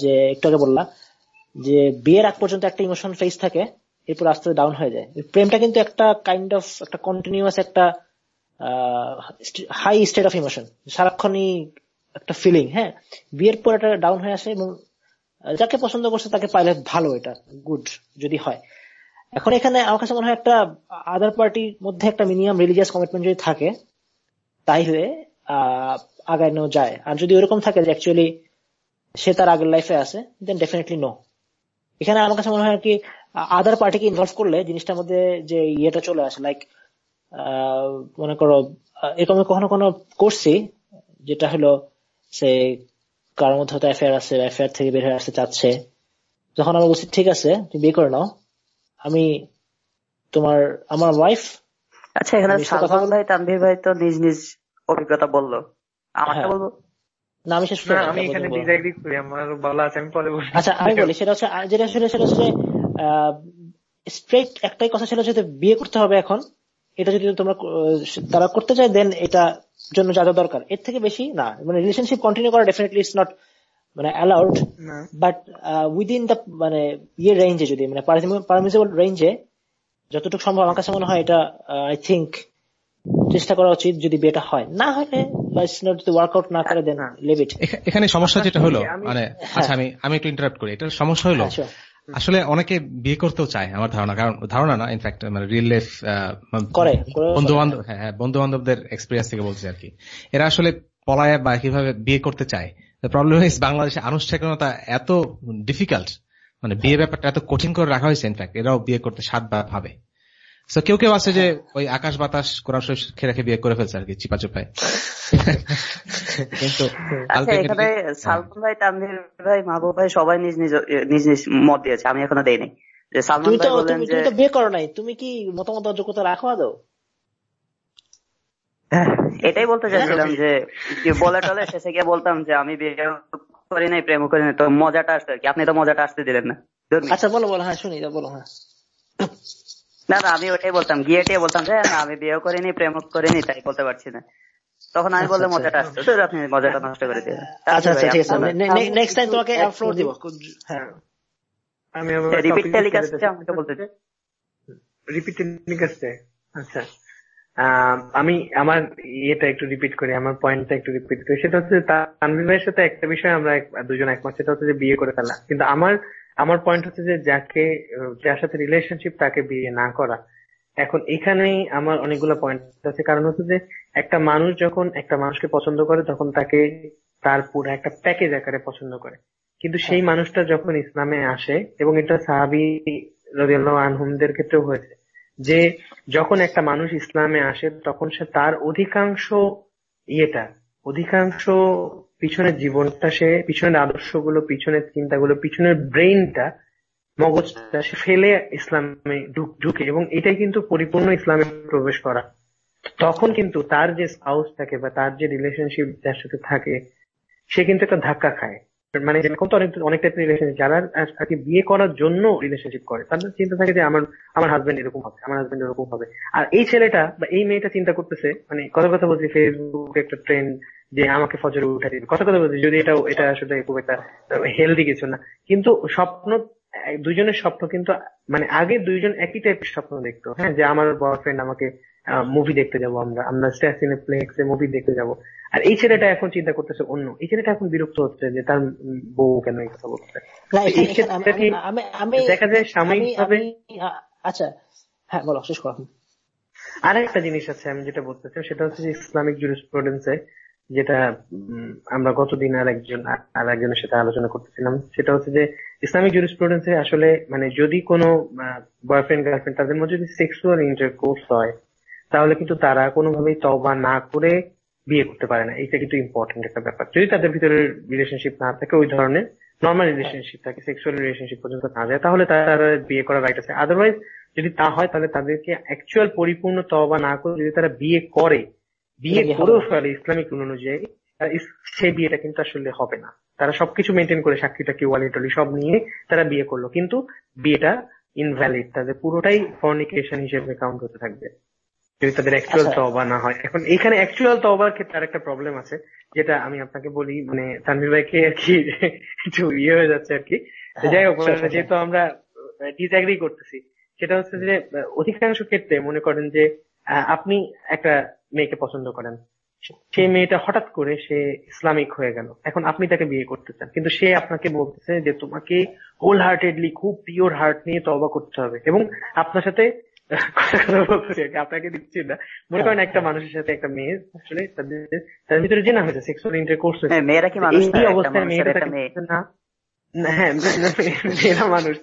Speaker 2: যে একটু আগে বললা, যে বিয়ের আগ পর্যন্ত একটা ইমোশন ফেস থাকে, এরপর আস্তে ডাউন হয়ে যায়। প্রেমটা কিন্তু একটা কাইন্ড অফ একটা কন্টিনিউয়াস একটা হাই স্টেট অফ ইমোশন সারাক্ষণই একটা ফিলিং হ্যাঁ? বিয়ের পর এটা ডাউন হয়ে আসে এবং যাকে পছন্দ করছে তাকে পাইলে ভালো এটা গুড যদি হয়। এখন এখানে আমার কাছে মনে হয় একটা আদার পার্টির মধ্যে একটা মিনিমাম রিলিজিয়াস কমিটমেন্ট যদি থাকে, তাইলে, আহ, আগানো যায়। আর যদি ওরকম থাকে যে অ্যাকচুয়ালি সে তার আগের লাইফে আছে দেন ডেফিনেটলি নো এখানে আমার কাছে মনে হয় কি আদার পার্টিকে ইনভলভ করলে জিনিসটার মধ্যে যে ইয়েটা চলে আসে লাইক মনে করো এরকম কখনো কখনো করছি যেটা হলো, সে কারোর মধ্যে হয়তো অ্যাফেয়ার আছে অ্যাফেয়ার থেকে বের হয়ে আসতে চাচ্ছে। যখন আমি বলছি ঠিক আছে তুমি বিয়ে করে নাও। আমি তোমার আমার ওয়াইফ
Speaker 3: আচ্ছা এখানে সালমান ভাই তানভীর ভাই তো নিজ নিজ অভিজ্ঞতা বলল। আমারটা
Speaker 2: হ্যাঁ।
Speaker 3: বলব?
Speaker 2: না আমি শেষ
Speaker 4: আমি এখানে ডিসাইড করি আমার বলা আছে আমি পরে বলব।
Speaker 2: আচ্ছা আমি বলি সেটা হচ্ছে যেটা ছিল সেটা হচ্ছে স্ট্রেট একটাই কথা ছিল যে বিয়ে করতে হবে এখন। এটা যদি তোমরা তারা করতে চায় দেন এটা জন্য যা যা দরকার। এর থেকে বেশি না। মানে রিলেশনশিপ কন্টিনিউ করা ডেফিনেটলি ইটস নট মানে অ্যালাউড বাট উইদিন দ্য মানে ইয়ে রেঞ্জে যদি মানে পারমিসেবল রেঞ্জে যতটুকু সম্ভব আমার কাছে মনে হয় এটা আই থিঙ্ক চেষ্টা করা উচিত যদি বিয়েটা হয়। না হলে যদি ওয়ার্কআউট না করে দেন
Speaker 5: এখা- এখানে সমস্যা যেটা হলো মানে আচ্ছা আমি আমি একটু ইন্টারাপ্ট করি। এটা সমস্যা হলো
Speaker 2: হ্যাঁ.
Speaker 5: আসলে অনেকে বিয়ে করতেও চায় আমার ধারণা। কারণ ধারণা না ইনফ্যাক্ট মানে রিয়েল লাইফ
Speaker 2: করে,
Speaker 5: বন্ধু বান্ধব হ্যাঁ বন্ধু বান্ধবদের এক্সপিরিয়েন্স থেকে বলছি আর কি। এরা আসলে পলায় বা কীভাবে বিয়ে করতে চায় প্রবলেম ইস বাংলাদেশে আনুষ্ঠানিকতা এত ডিফিকাল্ট মানে বিয়ে ব্যাপারটা এত কঠিন করে রাখা হয়েছে ইনফ্যাক্ট এরাও বিয়ে করতে সাতবার ভাবে। কেউ কেউ আছে যে ওই আকাশ বাতাস কোরআন শরীফ খেয়ে রেখে বিয়ে করে ফেলছে আর কি চিপা চুপায়। কিন্তু
Speaker 3: আচ্ছা এখানে সালমান ভাই তানভীর ভাই মাহবুব ভাই সবাই নিজ নিজ নিজ নিজ মত দিয়েছে আমি এখনও দেইনি। যে সালমান
Speaker 2: তো
Speaker 3: ভাই বললেন
Speaker 2: তুমি
Speaker 3: যে
Speaker 2: তুমি তো বিয়ে করো নাই তুমি কি মতামত যোগ্যতা রাখো আদৌ?
Speaker 3: হ্যাঁ, এটাই বলতে চাচ্ছিলাম যে বলে টলে শেষে গিয়ে বলতাম যে আমি বিয়ে করি নাই প্রেম করি নাই তো মজাটা আসতো আর কি। আপনি তো মজাটা আসতে দিলেন না।
Speaker 2: আচ্ছা বলো বলো হ্যাঁ শুনি বলো হ্যাঁ।
Speaker 3: না না আমি ওটাই বলতাম গিয়ে টিয়ে বলতাম যে না আমি বিয়েও করিনি প্রেম করিনি তাই বলতে পারছি না। তখন আমি বললে
Speaker 2: আচ্ছা,
Speaker 3: মজাটা আসতো তো আপনি মজাটা নষ্ট করে দিলেন।
Speaker 2: আচ্ছা আচ্ছা ঠিক আছে। নেক্সট টাইম তোমাকে ফ্লোর দিব। হ্যাঁ।
Speaker 4: আমি আবার
Speaker 3: রিপিট টেলিকাস্টে
Speaker 4: যেতে চাই।
Speaker 3: আমি বলতে
Speaker 4: রিপিট টেলিকাস্টে আচ্ছা। আহ, আমি আমার ইয়েটা একটু রিপিট করি আমার পয়েন্টটা একটু রিপিট করি। সেটা হচ্ছে তা- তানভীর ভাইয়ের সাথে একটা বিষয় আমরা এক- দুজন একমত। সেটা হচ্ছে যে বিয়ে করে ফেলা। কিন্তু আমার আমার পয়েন্ট হচ্ছে যে যাকে যার সাথে রিলেশনশিপ তাকে বিয়ে না করা। এখন এখানেই আমার অনেকগুলো পয়েন্ট আছে। কারণ হচ্ছে যে একটা মানুষ যখন একটা মানুষকে পছন্দ করে তখন তাকে তার পুরো একটা প্যাকেজ আকারে পছন্দ করে। কিন্তু সেই মানুষটা যখন ইসলামে আসে এবং এটা সাহাবি রাদিয়াল্লাহু আনহুমদের ক্ষেত্রেও হয়েছে যে যখন একটা মানুষ ইসলামে আসে তখন সে তার অধিকাংশ ইয়েটা অধিকাংশ পিছনের জীবনটা সে, পিছনের আদর্শগুলো, পিছনের চিন্তাগুলো, পিছনের ব্রেইনটা মগজটা সে ফেলে ইসলামে ঢুকে এবং এটাই কিন্তু পরিপূর্ণ ইসলামে প্রবেশ করা। তখন কিন্তু তার যে স্পাউস থাকে বা তার যে রিলেশনশিপ যার সাথে থাকে, সে কিন্তু একটা ধাক্কা খায়। মানে যেরকম তো অনেক অনেক টাইপের রিলেশনশিপ যারা আর- আর কি বিয়ে করার জন্য রিলেশনশিপ করে, তাদের চিন্তা থাকে যে আমার আমার হাজবেন্ড এরকম হবে, আমার হাজবেন্ড এরকম হবে। আর এই ছেলেটা বা এই মেয়েটা চিন্তা করতেছে মানে কথা কথা বলছি ফেসবুক একটা ট্রেন্ড যে আমাকে ফজরে উঠে দিবে। কথা কথা বলছি যদি এটা এটা আসলে খুব একটা হেলদি কিছু না। কিন্তু স্বপ্ন দুজনের স্বপ্ন কিন্তু মানে আগে দুইজন একই টাইপের স্বপ্ন দেখতো। হ্যাঁ যে আমার বয়ফ্রেন্ড আমাকে মুভি দেখতে যাব আমরা আমরা সিনেপ্লেক্সে মুভি দেখতে যাব। আর এই ছেলেটা এখন চিন্তা করতেছে অন্য। এই ছেলেটা এখন বিরক্ত হচ্ছে যে তার বউ কেন এই কথা বলছে
Speaker 2: আমি
Speaker 4: দেখা যায় সাময়িকভাবে
Speaker 2: আচ্ছা। হ্যাঁ বলো শেষ করো।
Speaker 4: আরেকটা জিনিস আছে আমি যেটা বলতেছি সেটা হচ্ছে যে ইসলামিক জুরিসপ্রুডেন্সে যেটা আমরা গতদিন আর একজন আর একজনের সাথে আলোচনা করতেছিলাম, সেটা হচ্ছে যে ইসলামিক জুরিসপ্রুডেন্সে আসলে মানে যদি কোনো বয়ফ্রেন্ড গার্লফ্রেন্ড তাদের মধ্যে যদি সেক্সুয়াল ইন্টারকোর্স হয়, তাহলে কিন্তু তারা কোনোভাবেই তবা না করে বিয়ে করতে পারে না। এটা কিন্তু ইম্পর্টেন্ট একটা ব্যাপার। যদি তাদের ভিতরে রিলেশনশিপ না থাকে, ওই ধরনের নর্মাল রিলেশনশিপ থাকে সেক্সুয়াল রিলেশনশিপ পর্যন্ত না যায়, তাহলে তারা বিয়ে করার রাইট আছে। আদারওয়াইজ যদি তা হয়, তাহলে তাদেরকে অ্যাকচুয়াল পরিপূর্ণ তবা না করে যদি তারা বিয়ে করে বিয়ে করেও ফেলে ইসলামিক রুল অনুযায়ী সেই বিয়েটা কিন্তু আসলে হবে না। তারা সবকিছু মেনটেন করে সাক্ষী টাকি ওয়ালি টলি সব নিয়ে তারা বিয়ে করল। কিন্তু বিয়েটা ইনভ্যালিড তাদের পুরোটাই ফর্নিকেশন হিসেবে কাউন্ট হতে থাকবে। যদি তাদের অ্যাকচুয়াল
Speaker 2: আচ্ছা।
Speaker 4: তবা না হয়। এখন এখানে অ্যাকচুয়াল তবার ক্ষেত্রে আর একটা প্রবলেম আছে যেটা আমি আপনাকে বলি মানে তানভীর ভাইকে আর কি একটু ইয়ে হয়ে যাচ্ছে আর কি। যাই হোক
Speaker 2: হ্যাঁ,
Speaker 4: মানে
Speaker 2: sure,
Speaker 4: যেহেতু আমরা ডিসঅ্যাগ্রি করতেছি সেটা হচ্ছে যে অধিকাংশ ক্ষেত্রে মনে করেন যে আপনি একটা মেয়েকে পছন্দ করেন। সেই মেয়েটা হঠাৎ করে সে ইসলামিক হয়ে গেল। এখন আপনি তাকে বিয়ে করতে চান। কিন্তু সে আপনাকে বলতেছে যে তোমাকে হোল হার্টেডলি খুব পিওর হার্ট নিয়ে তবা করতে হবে। এবং আপনার সাথে আপনাকে দিচ্ছি না। মনে করেন একটা মানুষের সাথে একটা মেয়ে আসলে তাদের ভিতরে জেনা হয়েছে সেক্সুয়াল ইন্টারকোর্স হয়েছে।
Speaker 3: হ্যাঁ, মেয়েরা কি মানুষ
Speaker 4: অবস্থায়
Speaker 3: মানুষের
Speaker 4: মেয়েটা
Speaker 3: একটা
Speaker 4: তাকে
Speaker 3: মেয়ে।
Speaker 4: বলছে না না, হ্যাঁ মেয়েরা মানুষ।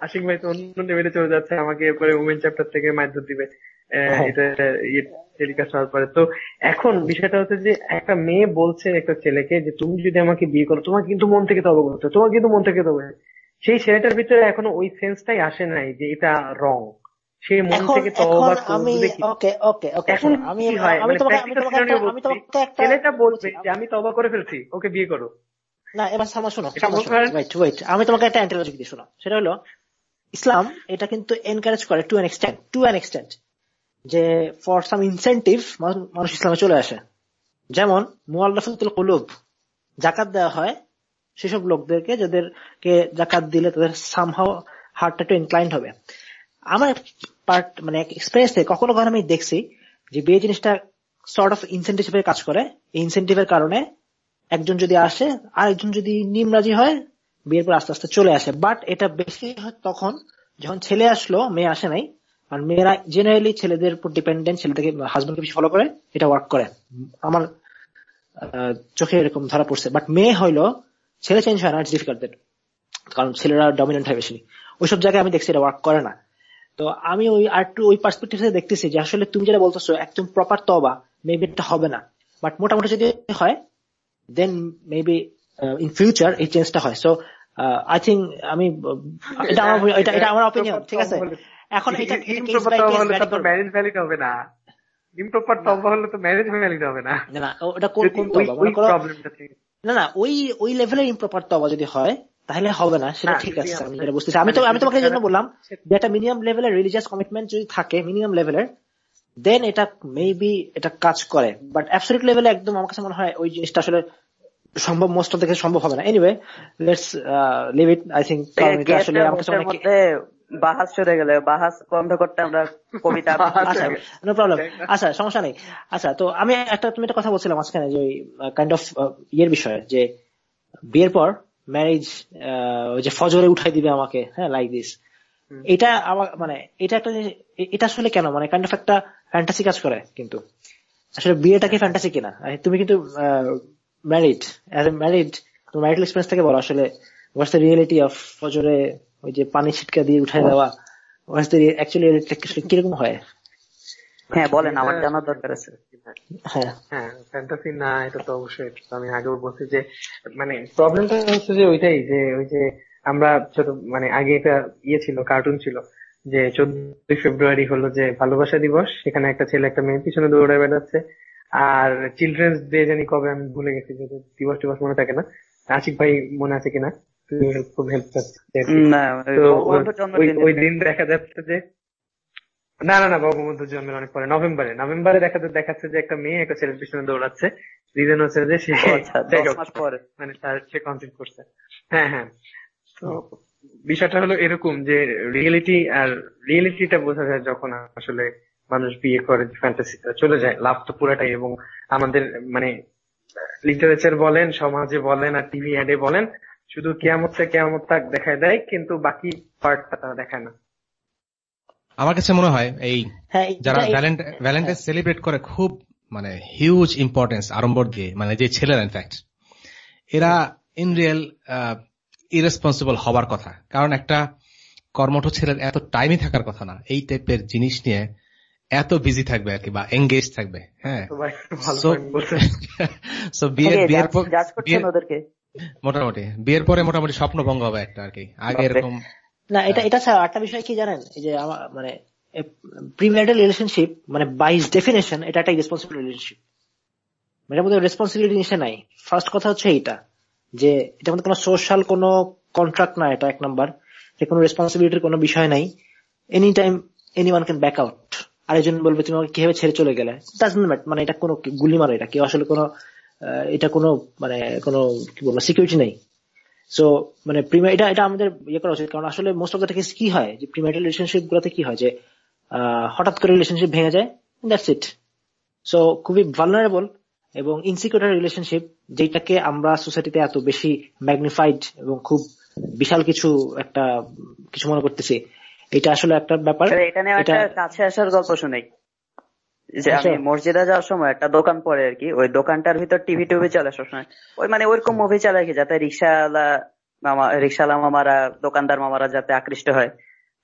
Speaker 4: আশিক ভাই তো অন্য লেভেলে চলে যাচ্ছে আমাকে এরপরে চ্যাপ্টার থেকে দিবে। আহ,
Speaker 2: হ্যাঁ।
Speaker 4: এটা টেলিকাস্ট হওয়ার পরে। তো এখন বিষয়টা হচ্ছে যে একটা মেয়ে বলছে একটা ছেলেকে যে তুমি যদি আমাকে বিয়ে করো তোমাকে কিন্তু মন থেকে তবে করতে হবে, তোমাকে কিন্তু মন থেকে তবে সেই ছেলেটার ভিতরে এখনও ওই সেন্সটাই আসে নাই যে এটা রং সে মন থেকে
Speaker 2: এখন
Speaker 4: করবে
Speaker 2: ওকে ওকে ওকে
Speaker 4: এখন
Speaker 2: আমি আমি তোমাকে আমি তোমাকে
Speaker 4: ছেলেটা বলবে যে আমি তবা করে ফেলছি ওকে বিয়ে করো।
Speaker 2: না এবার সামা শোনো? ওয়েট ওয়েট আমি তোমাকে একটা অ্যান্টিলজিক দিয়ে শোনো সেটা হলো ইসলাম এটা কিন্তু এনকারেজ করে to an extent to an extent যে ফর সাম ইনসেন্টিভ মানুষ ইসলামে চলে আসে। যেমন মুআল্লাফাতুল কুলুব জাকাত দেওয়া হয় সেসব লোকদেরকে যাদেরকে জাকাত দিলে তাদের সামহাও হার্টটা একটু ইনক্লাইন্ড হবে। আমার পার্ট মানে এক্সপিরিয়েন্স থেকে কখনো কখনো আমি দেখছি যে বিয়ে জিনিসটা সর্ট অফ ইনসেন্টিভ কাজ করে। এই ইনসেন্টিভের কারণে একজন যদি আসে আর একজন যদি নিম রাজি হয়, বিয়ের পর আস্তে আস্তে চলে আসে। বাট এটা বেশি হয় তখন যখন ছেলে আসলো, মেয়ে আসে নাই, আর মেয়েরা জেনারেলি ছেলেদের উপর ডিপেন্ডেন্ট ছেলেদেরকে হাজবেন্ডকে বেশি ফলো করে, এটা ওয়ার্ক করে। আমার চোখে এরকম ধরা পড়ছে। বাট মেয়ে হইল, ছেলে চেঞ্জ হয় না ইটস ডিফিকাল্ট কারণ ছেলেরা ডমিনেন্ট হয় বেশি। ওইসব জায়গায় আমি দেখছি এটা ওয়ার্ক করে না। তো আমি ওই, আর একটু ওই পার্সপেক্টিভ দেখতেছি যে আসলে তুমি যেটা বলতেছো, একদম প্রপার তবা মেবি এটা হবে না। বাট মোটামুটি যদি হয় দেন মেবি ইন ফিউচার এই চেঞ্জটা হয়। সো আই থিঙ্ক আমি এটা আমার এটা এটা আমার অপিনিয়ন ঠিক আছে? এখন এটা
Speaker 4: ম্যারেজ ভ্যালিড হবে না। ইমপ্রপার তবা হলে তো ম্যারেজ ভ্যালিড হবে না।
Speaker 2: না না ওটা কোন কোন
Speaker 4: ওই
Speaker 2: মনে করো না না ওই ওই লেভেলের ইমপ্রপার তবা যদি হয় তাহলে হবে না সেটা ঠিক আছে আমি
Speaker 4: আমরা-
Speaker 2: যেটা বুঝতেছি। আমি তো আমি তোমাকে জন্য বললাম যে একটা মিনিমাম লেভেলের রিলিজিয়াস কমিটমেন্ট যদি থাকে মিনিমাম লেভেলের দেন এটা মেবি এটা কাজ করে। বাট অ্যাবসলিউট লেভেলে একদম আমার কাছে মনে হয় ওই জিনিসটা আসলে সম্ভব মোস্ট অফ দেখে সম্ভব হবে না. Anyway let's leave it I এটা আসলে আমার কাছে অনেক
Speaker 3: মধ্যে বাহাস চলে গেলে বাহাস বন্ধ করতে আমরা কবিতা
Speaker 2: আচ্ছা নো প্রবলেম আচ্ছা সমস্যা নেই। আচ্ছা তো আমি একটা তুমি একটা কথা বলছিলাম মাঝখানে যে ওই কাইন্ড অফ ইয়ের বিষয়ে যে বিয়ের পর ম্যারেজ যে ফজরে উঠাই দিবে আমাকে হ্যাঁ লাইক দিস এটা আমার মানে এটা একটা জিনিস- এটা আসলে কেন? মানে কাইন্ড অফ একটা ফ্যান্টাসি কাজ করে কিন্তু। আসলে বিয়েটা কি ফ্যান্টাসি কিনা? আর তুমি কিন্তু ম্যারিড অ্যাজ এ ম্যারিড তোমার ম্যারিটাল এক্সপিরিয়েন্স থেকে বলো আসলে হোয়াটস দ্য রিয়েলিটি অফ ফজরে ওই যে পানি ছিটকা দিয়ে উঠাই দেওয়া হোয়াটস দ্য অ্যাকচুয়ালি রিয়েলিটি কীরকম হয়?
Speaker 3: হ্যাঁ বলেন আমার জানার দরকার আছে।
Speaker 2: হ্যাঁ।
Speaker 4: হ্যাঁ ফ্যান্টাসি না এটা তো অবশ্যই আমি আগেও বলছি যে মানে প্রবলেমটা হচ্ছে যে ওইটাই যে ওই যে আমরা ছোট মানে আগে এটা ইয়ে ছিল কার্টুন ছিল যে চোদ্দই ফেব্রুয়ারি হলো যে ভালোবাসা দিবস সেখানে একটা ছেলে একটা মেয়ের পিছনে দৌড়ে বেড়াচ্ছে। আর চিলড্রেন্স ডে জানি কবে আমি ভুলে গেছি দিবস টিবস মনে থাকে না। আশিক ভাই মনে আছে কিনা? তুমি খুব হেল্প ওই দিন দেখা যাচ্ছে যে না না না বঙ্গবন্ধুর জন্মের অনেক পরে নভেম্বরে। নভেম্বরে দেখা দেখাচ্ছে যে একটা মেয়ে একটা ছেলের পিছনে দৌড়াচ্ছে। রিজন হচ্ছে যে সে
Speaker 3: আচ্ছা
Speaker 4: মানে তার সে কনসেপ্ট করছে। হ্যাঁ হ্যাঁ। তো বিষয়টা হলো এরকম যে রিয়েলিটি আর রিয়েলিটিটা বোঝা যায় যখন আসলে মানুষ বিয়ে করে ফ্যান্টাসিটা চলে যায়। লাভ তো পুরাটাই এবং আমাদের মানে লিটারেচার বলেন সমাজে বলেন আর টিভি অ্যাডে বলেন শুধু কেয়ামতটা কেয়ামত তাক দেখায় দেয় কিন্তু বাকি পার্টটা তারা দেখায় না।
Speaker 5: আমার কাছে মনে হয় এই
Speaker 2: হ্যাঁ
Speaker 5: যারা ভ্যালেন্টাইন সেলিব্রেট করে খুব মানে হিউজ ইম্পর্টেন্স আড়ম্বর দিয়ে মানে যে ছেলেরা ইনফ্যাক্ট এরা ইন রিয়েল ইরেসপন্সিবল হবার কথা। কারণ একটা কর্মঠ ছেলের এত টাইমই থাকার কথা না। এই টাইপের জিনিস নিয়ে এত বিজি থাকবে আর কি বা এঙ্গেজ থাকবে হ্যাঁ। সো বিয়ের বিয়ের পর মোটামুটি। বিয়ের পরে মোটামুটি স্বপ্ন ভঙ্গ হবে একটা আর কি। আগে এরকম
Speaker 2: না এটা এটা ছাড়া একটা বিষয় কি জানেন? এই যে আমার মানে প্রিম্যারিটাল রিলেশনশিপ মানে বাইস ডেফিনেশন এটা একটা রেসপন্সিবল রিলেশনশিপ এটার মধ্যে রেসপন্সিবিলিটি জিনিসটা নাই। ফার্স্ট কথা হচ্ছে এইটা যে এটা মধ্যে কোনো সোশ্যাল কোনো কন্ট্রাক্ট না এটা এক নাম্বার যে কোনো রেসপন্সিবিলিটির কোনো বিষয় নাই। Any time anyone can back out আরেকজন বলবে, তুমি আমাকে কীভাবে ছেড়ে চলে গেলে? মানে এটা কোনো গুলি মারো, এটা কেউ আসলে কোনো এটা কোনো মানে কোনো, কি বলব সিকিউরিটি নেই। সো মানে প্রিমে- এটা এটা আমাদের ইয়ে করা উচিত, কারণ আসলে মোস্ট অফ দ্য কেস কি হয়? যে প্রিমেটাল রিলেশনশিপ গুলোতে কি হয়? যে হঠাৎ করে রিলেশনশিপ ভেঙে যায় দ্যাটস ইট সো খুবই ভালনারেবল এবং ইনসিকিউর রিলেশনশিপ যেটাকে আমরা সোসাইটিতে এত বেশি ম্যাগনিফাইড এবং খুব বিশাল কিছু একটা, কিছু মনে করতেছি। এটা আসলে একটা ব্যাপার।
Speaker 3: নিয়ে একটা কাছে আসার গল্প শুনাই। যে আমি
Speaker 2: আচ্ছা।
Speaker 3: মসজিদে যাওয়ার সময় একটা দোকান পড়ে আর কি ওই দোকানটার ভিতর টিভি টিভি চলে সবসময়। ওই মানে ওইরকম মুভি কি যাতে রিক্সাওয়ালা মামা রিক্সাওয়ালা মামারা দোকানদার মামারা যাতে আকৃষ্ট হয়।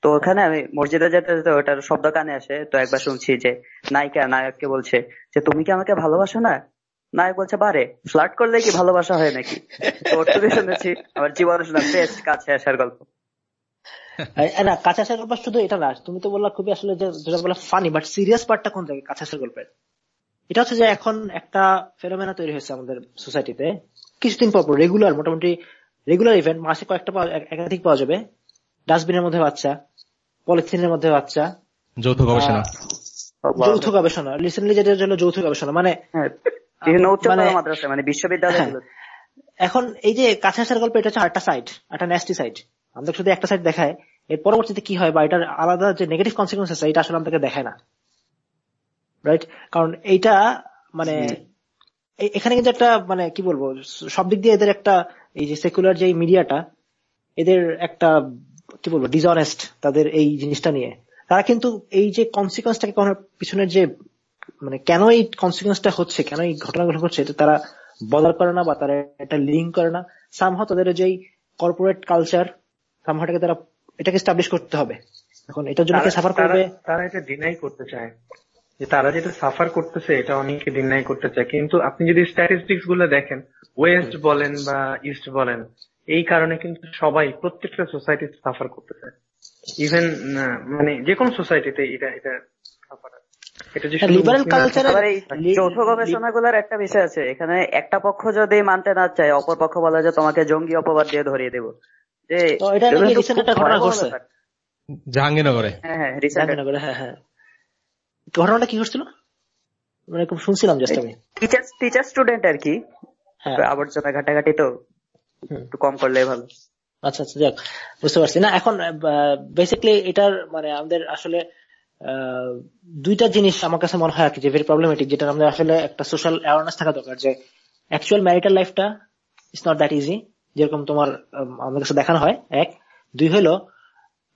Speaker 3: তো ওখানে আমি মসজিদে যেতে যেতে ওটার শব্দ কানে আসে তো একবার শুনছি যে নায়িকা নায়ককে বলছে যে তুমি কি আমাকে ভালোবাসো না? নায়ক বলছে বারে ফ্লার্ট করলে কি ভালোবাসা হয় নাকি? তো ওর শুনেছি আমার জীবনে শোনা বেস্ট কাছে আসার গল্প।
Speaker 2: না কাছে আসার গল্প শুধু এটা না তুমি তো বললা খুবই আসলে যে- যেটা বলা ফানি বাট সিরিয়াস পার্টটা কোন জায়গায়? কাছে আসার গল্পের। এটা হচ্ছে যে এখন একটা ফেরোমেনা তৈরি হয়েছে আমাদের সোসাইটিতে কিছুদিন পর রেগুলার মোটামুটি রেগুলার ইভেন্ট মাসে কয়েকটা একাধিক পাওয়া যাবে। ডাস্টবিনের মধ্যে বাচ্চা পলিথিনের মধ্যে বাচ্চা
Speaker 5: যৌথ গবেষণা।
Speaker 2: যৌথ গবেষণা রিসেন্টলি যেটা হলো যৌথ গবেষণা মানে
Speaker 3: হ্যাঁ,
Speaker 2: মানে-
Speaker 3: মাদ্রাসা মানে
Speaker 2: এখন এই যে কাছে আসার গল্প এটা হচ্ছে আরেকটা সাইড একটা ন্যাস্টি সাইড আমাদের শুধু একটা সাইড দেখায়। এর পরবর্তীতে কি হয় বা এটার আলাদা যে নেগেটিভ কনসিকুয়েন্স আছে এটা আসলে আমাদেরকে দেখায় না। রাইট কারণ এইটা মানে এখানে কিন্তু একটা মানে কি বলব সব দিক দিয়ে এদের একটা এই যে সেকুলার যে মিডিয়াটা এদের একটা কি বলব ডিসঅনেস্ট তাদের এই জিনিসটা নিয়ে। তারা কিন্তু এই যে কনসিকুয়েন্সটাকে করার পিছনের যে মানে কেন এই কনসিকুয়েন্সটা হচ্ছে কেন এই ঘটনাগুলো হচ্ছে এটা তারা বদল করে না বা তারা এটা লিঙ্ক করে না। সামহ তাদের যেই কর্পোরেট কালচার সামহাটাকে তারা এটাকে স্টাবলিশ করতে হবে। এখন এটার জন্য কে সাফার করবে?
Speaker 4: তারা- এটা ডিনাই করতে চায়। যে তারা যেটা সাফার করতেছে এটা অনেকে ডিনাই করতে চায়। কিন্তু আপনি যদি স্ট্যাটিস্টিক্সগুলো দেখেন ওয়েস্ট বলেন বা ইস্ট বলেন এই কারণে কিন্তু সবাই প্রত্যেকটা সোসাইটি সাফার করতেছে ইভেন মানে যে কোনো সোসাইটিতে এটা এটা
Speaker 2: লিবারেল
Speaker 3: যৌথ গবেষণাগুলোর একটা বিষয় আছে। এখানে একটা পক্ষ যদি মানতে না চায় অপর পক্ষ বলে যে তোমাকে জঙ্গি অপবাদ দিয়ে ধরিয়ে দেবো। যে
Speaker 2: এটা নাকি
Speaker 3: এগুলো কিন্তু
Speaker 2: recent
Speaker 3: খুব
Speaker 2: একটা ঘটনা ঘটছে।
Speaker 5: জাহাঙ্গীরনগরে।
Speaker 3: হ্যাঁ হ্যাঁ
Speaker 2: জাহাঙ্গীরনগরে, হ্যাঁ হ্যাঁ। ঘটনাটা কি ঘটছিল? মানে খুব শুনছিলাম জাস্ট আমি।
Speaker 3: টিচার টিচার স্টুডেন্ট আর কি।
Speaker 2: হ্যাঁ।
Speaker 3: আবর্জনা ঘাটাঘাটি তো একটু কম করলে ভালো।
Speaker 2: আচ্ছা আচ্ছা যাক বুঝতে পারছি। না এখন বেসিক্যালি এটার মানে আমাদের আসলে আহ, দুইটা জিনিস আমার কাছে মনে হয় আর কি যে ভেরি প্রবলেমেটিক যেটা আমাদের আসলে একটা সোশ্যাল অ্যাওয়ারনেস থাকা দরকার যে অ্যাকচুয়াল ম্যারিটাল লাইফটা ইটস নট দ্যাট ইজি যেরকম তোমার আমাদের কাছে দেখানো হয় এক। দুই হলো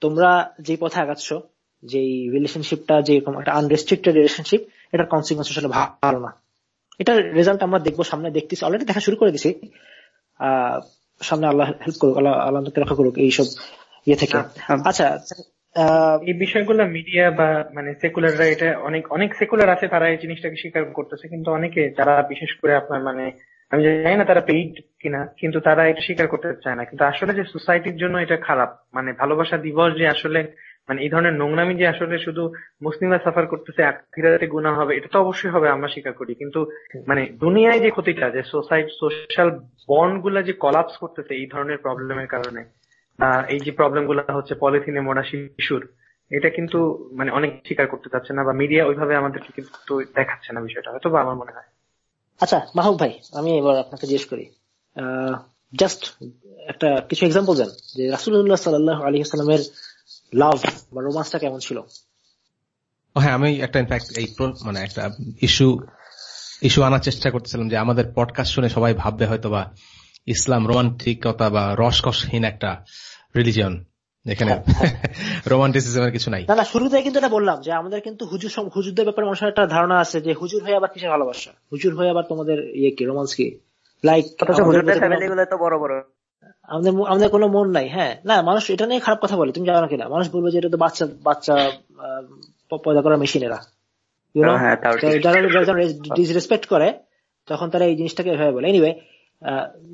Speaker 2: তোমরা যে পথে আগাচ্ছ যে রিলেশনশিপটা যেরকম একটা আনরেস্ট্রিক্টেড রিলেশনশিপ এটার কনসিকুয়েন্স আসলে ভালো না। এটার রেজাল্ট আমরা দেখব সামনে দেখতেছি অলরেডি দেখা শুরু করে দিছি। সামনে আল্লাহ হেল্প করুক আল্লাহ আল্লাহ রক্ষা করুক এইসব ইয়ে থেকে। আচ্ছা আহ,
Speaker 4: এই বিষয়গুলো মিডিয়া বা মানে সেকুলাররা এটা অনেক অনেক সেকুলার আছে তারা এই জিনিসটাকে স্বীকার করতেছে কিন্তু অনেকে যারা বিশেষ করে আপনার মানে আমি জানি না তারা পেইড কিনা, কিন্তু তারা এটা স্বীকার করতে চায় না। কিন্তু আসলে যে সোসাইটির জন্য এটা খারাপ মানে ভালোবাসা দিবস যে আসলে মানে এই ধরনের নোংরামি যে আসলে শুধু মুসলিমরা সাফার করতেছে, আখিরাতে গুণা হবে, এটা তো অবশ্যই হবে, আমরা স্বীকার করি। কিন্তু মানে দুনিয়ায় যে ক্ষতিটা, যে সোসাইটি সোশ্যাল বন্ডগুলা যে কলাপস করতেছে এই ধরনের প্রবলেমের কারণে এই যে প্রবলেমগুলো হচ্ছে পলিথিনে মোড়া শিশুর, এটা কিন্তু মানে অনেক স্বীকার করতে চাচ্ছে না, বা মিডিয়া ওইভাবে আমাদেরকে কিন্তু দেখাচ্ছে না বিষয়টা। হয়তো বা আমার মনে হয়।
Speaker 2: আচ্ছা মাহবুব ভাই, আমি এবার আপনাকে জিজ্ঞেস করি। জাস্ট একটা কিছু এক্সাম্পল দেন, যে রাসুল্লাহ সাল্লাহ আলী আসসালামের লাভ বা রোমান্সটা কেমন ছিল?
Speaker 5: হ্যাঁ আমি একটা ইনফ্যাক্ট এই মানে একটা ইস্যু ইস্যু আনার চেষ্টা করতেছিলাম যে আমাদের পডকাস্ট শুনে সবাই ভাববে হয়তো বা ইসলাম রোমান্টিকতা বা রসকসহীন একটা রিলিজিয়ন যেখানে রোমান্টিসিজমের কিছু নাই।
Speaker 2: না না শুরুতে কিন্তু এটা বললাম যে আমাদের কিন্তু হুজুর হুজুরদের ব্যাপারে মানুষের একটা ধারণা আছে যে হুজুর হয়ে আবার কিসের ভালোবাসা? হুজুর হয়ে আবার তোমাদের ইয়ে কি রোমান্স কি? লাইক
Speaker 3: তো বড় বড়।
Speaker 2: আমাদের আমাদের কোনো মন নাই হ্যাঁ। না মানুষ এটা নিয়ে খারাপ কথা বলে তুমি জানো কিনা? মানুষ বলবে যে এটা তো বাচ্চা বাচ্চা আহ, পয়দা করা মেশিন এরা। You know?
Speaker 3: হ্যাঁ,
Speaker 2: যারা ডিসরেসপেক্ট করে তখন তারা এই জিনিসটাকে এভাবে বলে। Anyway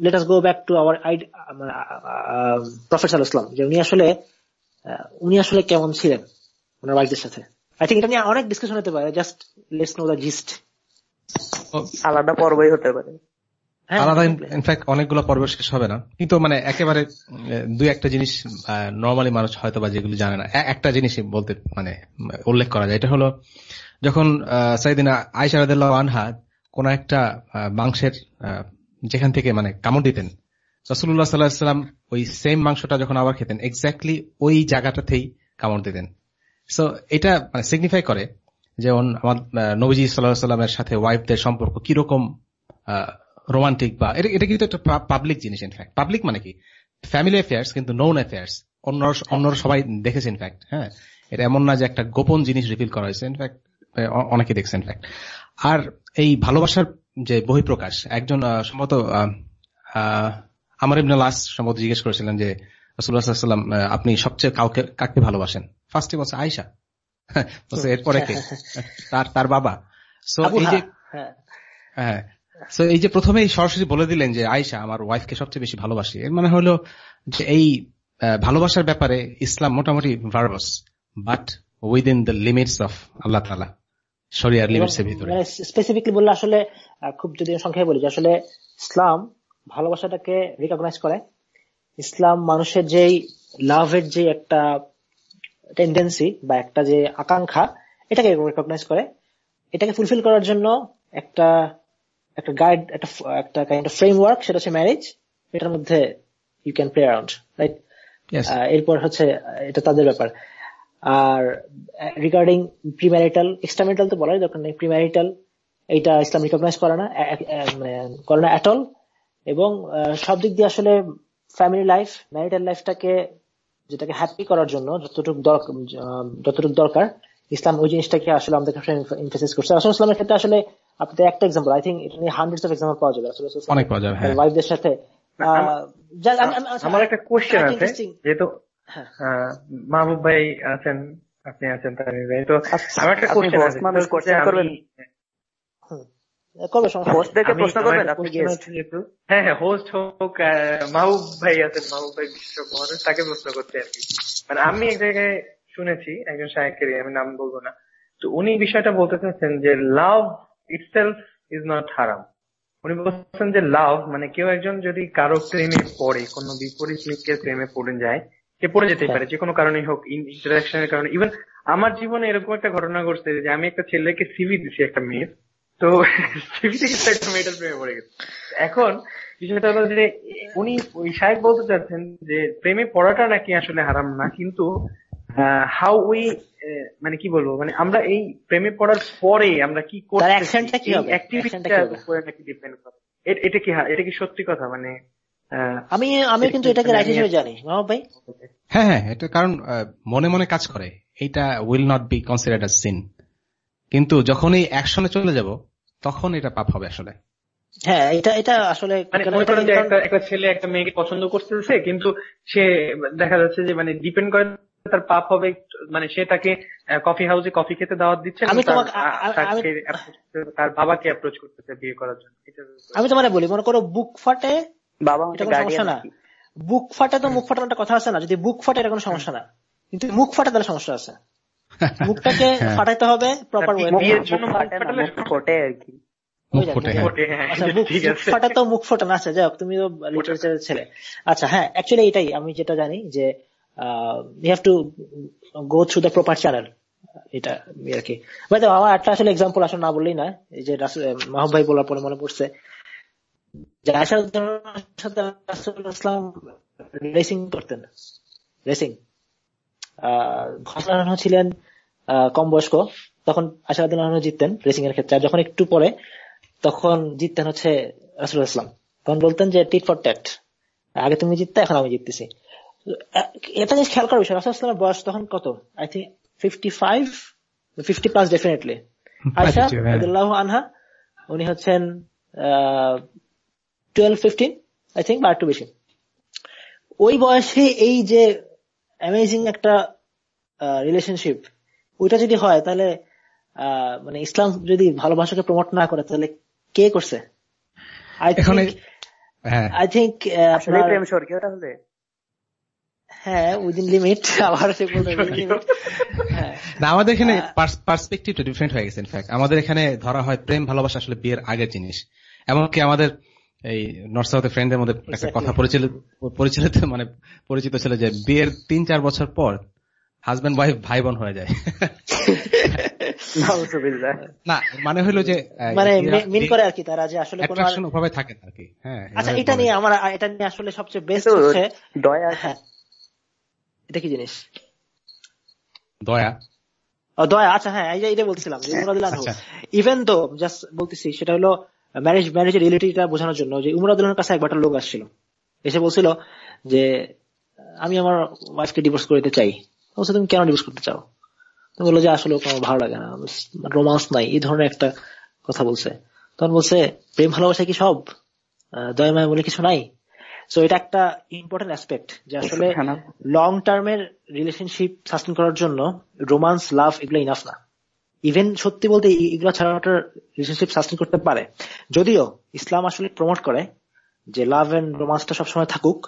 Speaker 2: let us go back to our I'd professor Islam যে উনি আসলে উনি আসলে কেমন ছিলেন ওনার ওয়াইফদের সাথে? আই থিঙ্ক এটা নিয়ে অনেক ডিসকাশন হতে পারে just let's know the gist
Speaker 3: আলাদা পর্বই হতে পারে।
Speaker 2: হ্যাঁ
Speaker 5: আলাদা ইনফ্যাক্ট অনেকগুলো পর্ব শেষ হবে না। কিন্তু মানে একেবারে দুই একটা জিনিস নর্মালি মানুষ হয়তো বা যেগুলো জানে না। একটা জিনিসই বলতে মানে উল্লেখ করা যায়। এটা হলো যখন সাইদিনা আয়সা রাদিয়াল্লাহু আনহা কোন একটা আহ, মাংসের আহ, যেখান থেকে মানে কামড় দিতেন। রসুল্লাহ সাল্লাহ সাল্লাম ওই সেম মাংসটা যখন আবার খেতেন এক্স্যাক্টলি ওই জায়গাটাতেই কামড় দিতেন। সো এটা মানে সিগনিফাই করে যেমন আমার নবীজি সাল্লাহ সাল্লামের সাথে ওয়াইফদের সম্পর্ক কীরকম রোমান্টিক বা এটা কিন্তু একটা পাবলিক জিনিস ইনফ্যাক্ট পাবলিক মানে কি? ফ্যামিলি অ্যাফেয়ার্স কিন্তু নোন অ্যাফেয়ার্স অন্য অন্যরা সবাই দেখেছে ইনফ্যাক্ট হ্যাঁ? এটা এমন না যে একটা গোপন জিনিস রিভিল করা হয়েছে ইনফ্যাক্ট অনেকে দেখছে ইনফ্যাক্ট আর এই ভালোবাসার যে বহিঃপ্রকাশ একজন সম্ভবত আমার ইবনে লাস সম্ভবত জিজ্ঞেস করেছিলেন যে রসুল্লাহ সাল্লাম আপনি সবচেয়ে কাউকে কাকে ভালোবাসেন? ফার্স্টে বলছে আয়সা এরপরে কে? তার তার বাবা। সো এই যে
Speaker 2: হ্যাঁ।
Speaker 5: হ্যাঁ। এই যে প্রথমেই সরাসরি বলে দিলেন যে আয়সা আমার ওয়াইফকে সবচেয়ে বেশি ভালোবাসি এর মানে হলো যে এই ভালোবাসার ব্যাপারে ইসলাম মোটামুটি verbose but within the limits of আল্লাহ তালা শরিয়ার ভিতরে।
Speaker 2: স্পেসিফিকলি বললে আসলে খুব যদি সংখ্যায় বলি যে আসলে ইসলাম ভালোবাসাটাকে রিকগনাইজ করে। ইসলাম মানুষের যেই লাভের যে একটা টেন্ডেন্সি বা একটা যে আকাঙ্ক্ষা এটাকে রিকগনাইজ করে। এটাকে ফুলফিল করার জন্য একটা একটা গাইড একটা একটা কাইন্ড অফ ফ্রেমওয়ার্ক সেটা হচ্ছে ম্যারেজ এটার মধ্যে you can play
Speaker 5: around
Speaker 2: right এরপর হচ্ছে এটা তাদের ব্যাপার। আর রিগার্ডিং প্রিম্যারিটাল এক্সট্রামেরিটাল তো বলাই দরকার নেই। প্রিম্যারিটাল এইটা ইসলাম রিকগনাইজ করে না মানে করে না অ্যাটল এবং সব দিক দিয়ে আসলে ফ্যামিলি লাইফ ম্যারিটাল লাইফটাকে যেটাকে হ্যাপি করার জন্য যতটুকু দরকার যতটুকু দরকার ইসলাম ওই জিনিসটাকে আসলে আমাদের কাছে ইনফেসিস করছে। আসলে ইসলামের ক্ষেত্রে আসলে আপনাদের একটা এক্সাম্পল আই থিঙ্ক এটা নিয়ে হান্ড্রেডস অফ এক্সাম্পল পাওয়া যাবে। আসলে
Speaker 5: অনেক পাওয়া যাবে, হ্যাঁ।
Speaker 2: ওয়াইফদের সাথে
Speaker 4: আমার একটা কোশ্চেন আছে যেহেতু মাহবুব ভাই আছেন আপনি আছেন তানভীর ভাই তো আমার একটা কোশ্চেন আছে।
Speaker 3: মানুষ, করবেন? হোস্টদেরকে প্রশ্ন আপনি গেস্ট
Speaker 4: হ্যাঁ হ্যাঁ হোস্ট হোক মাহবুব ভাই আছেন মাহবুব ভাই বিশেষজ্ঞ মানুষ তাকে প্রশ্ন করতে আর কি। মানে আমি এক জায়গায় শুনেছি একজন সাহেবের আমি নাম বলব না। তো উনি বিষয়টা বলতে চাচ্ছেন যে লাভ ইটসেলফ ইজ নট হারাম উনি বলছেন যে লাভ মানে কেউ একজন যদি কারও প্রেমে পড়ে কোনো বিপরীত লিঙ্গের প্রেমে পড়ে যায় সে পড়ে যেতে পারে যে কোনো কারণেই হোক ইন্টারাকশনের কারণে। ইভেন আমার জীবনে এরকম একটা ঘটনা ঘটছে যে আমি একটা ছেলেকে সিভি দিছি একটা মেয়ের। তো সিভি থেকে একটা মেয়েটার প্রেমে পড়ে গেছে। এখন বিষয়টা হলো যে উনি ওই সাহেব বলতে চাচ্ছেন যে প্রেমে পড়াটা নাকি আসলে হারাম না কিন্তু হাউ উই মানে কি বলব মানে আমরা এই প্রেমে পড়ার পরে আমরা কি? উপরে নাকি ডিপেন্ড করে এটা কি এটা কি সত্যি কথা? মানে
Speaker 2: আমি আমি কিন্তু এটাকে রাইট হিসেবে জানি মাহবুব ভাই।
Speaker 5: হ্যাঁ হ্যাঁ এটা কারণ মনে মনে কাজ করে। এইটা will not be considered as sin কিন্তু যখন এই অ্যাকশনে চলে যাব তখন এটা পাপ হবে আসলে।
Speaker 2: হ্যাঁ এটা এটা আসলে
Speaker 4: মানে একটা ছেলে একটা মেয়েকে পছন্দ করতেছে কিন্তু সে দেখা যাচ্ছে যে মানে ডিপেন্ড করে তার পাপ হবে মানে সে তাকে কফি হাউসে কফি খেতে দাওয়াত দিচ্ছে
Speaker 2: আমি আ- আ-
Speaker 4: তার বাবাকে অ্যাপ্রোচ করতেছে বিয়ে করার জন্য।
Speaker 2: আমি তোমার বলি মনে করো বুক ফাটে
Speaker 3: বাবা
Speaker 2: এটা কোনো সমস্যা না। বুক ফাটে তো মুখ একটা কথা আছে না। যদি বুক ফাটে এটা কোনো সমস্যা না। কিন্তু মুখ ফাটে তাহলে সমস্যা আছে। মুখটাকে
Speaker 5: হ্যাঁ।
Speaker 2: ফাটাইতে হবে প্রপার
Speaker 3: ফাটে আর কি।
Speaker 5: ফোটে হ্যাঁ।
Speaker 2: আচ্ছা মুখ
Speaker 4: ঠিক
Speaker 2: মুখ
Speaker 4: আছে।
Speaker 2: ফাটা তো মুখ ফোটা না আচ্ছা যাই হোক তুমি তো লিটারেচারের ছেলে। আচ্ছা হ্যাঁ অ্যাকচুয়ালি এটাই আমি যেটা জানি যে you have to go through the proper channel এটা আর কি। ভাই দেখো, আমার একটা আসলে এক্সাম্পল আসলে না বললেই না এই যে ভাই বলার পরে মনে পড়ছে। যে সাথে রাসূল রেসিং করতেন। রেসিং ঘটনা ছিলেন কম বয়স্ক তখন আহমদ জিততেন রেসিং এর ক্ষেত্রে। যখন একটু পরে তখন জিততেন হচ্ছে রাসুল ইসলাম তখন বলতেন যে টিট ফর ট্যাট আগে তুমি জিততে এখন আমি জিততেছি। এটা জিনিস খেয়াল করার বিষয়। রাসুল ইসলামের বয়স তখন কত? I think fifty five fifty plus definitely Aisha
Speaker 5: 50।
Speaker 2: রাদিয়াল্লাহু আনহা উনি হচ্ছেন টুয়েলভ ফিফটিন আই থিঙ্ক বা একটু বেশি ওই বয়সে এই যে অ্যামেজিং একটা রিলেশনশিপ ওইটা যদি হয় তাহলে মানে ইসলাম যদি ভালোবাসাকে প্রমোট না করে তাহলে কে করছে? আই থিঙ্ক
Speaker 5: হ্যাঁ।
Speaker 3: তাহলে
Speaker 2: হ্যাঁ উইদিন লিমিট আবার সে হ্যাঁ।
Speaker 5: না আমাদের এখানে পার্সপেক্টিভটা ডিফারেন্ট হয়ে গেছে ইনফ্যাক্ট আমাদের এখানে ধরা হয় প্রেম ভালোবাসা আসলে বিয়ের আগের জিনিস। এমনকি আমাদের এই নর্থ সাউথের ফ্রেন্ডদের মধ্যে একটা কথা পরিচালিত পরিচালিত মানে পরিচিত ছিল যে বিয়ের তিন চার বছর পর হাজবেন্ড ওয়াইফ ভাই বোন হয়ে যায়। না মানে হলো যে
Speaker 2: মানে মিন করে আর কি তারা যে আসলে কোনো
Speaker 5: ওভাবে থাকে আর কি হ্যাঁ
Speaker 2: আচ্ছা এটা নিয়ে আমার এটা নিয়ে আসলে সবচেয়ে বেস্ট হচ্ছে
Speaker 3: দয়া
Speaker 2: হ্যাঁ। এটা কি জিনিস?
Speaker 5: দয়া।
Speaker 2: ও, দয়া আচ্ছা হ্যাঁ এই যে এটা বলছিলাম। ইভেন তো জাস্ট বলতেছি সেটা হলো ম্যারেজ ম্যারেজের রিলেটিভটা বোঝানোর জন্য যে উমর আব্দুল্লাহর কাছে একবার লোক আসছিল। এসে বলছিল যে আমি আমার ওয়াইফকে ডিভোর্স করে দিতে চাই। বলছে তুমি কেন ডিভোর্স করতে চাও? তো বলল যে আসলে আমার ভালো লাগে না রোমান্স নাই। এই ধরনের একটা কথা বলছে। তখন বলছে প্রেম ভালোবাসা কি সব? দয়া মায়া বলে কিছু নাই? তো এটা একটা ইম্পর্টেন্ট অ্যাসপেক্ট যে আসলে লং টার্মের রিলেশনশিপ সাস্টেন করার জন্য রোমান্স লাভ এগুলো ইনাফ না। ইভেন সত্যি বলতে এগুলো ছাড়া একটা রিলেশনশিপ সাস্টেন করতে পারে। যদিও ইসলাম আসলে প্রমোট করে যে লাভ এন্ড রোমান্সটা সবসময় থাকুক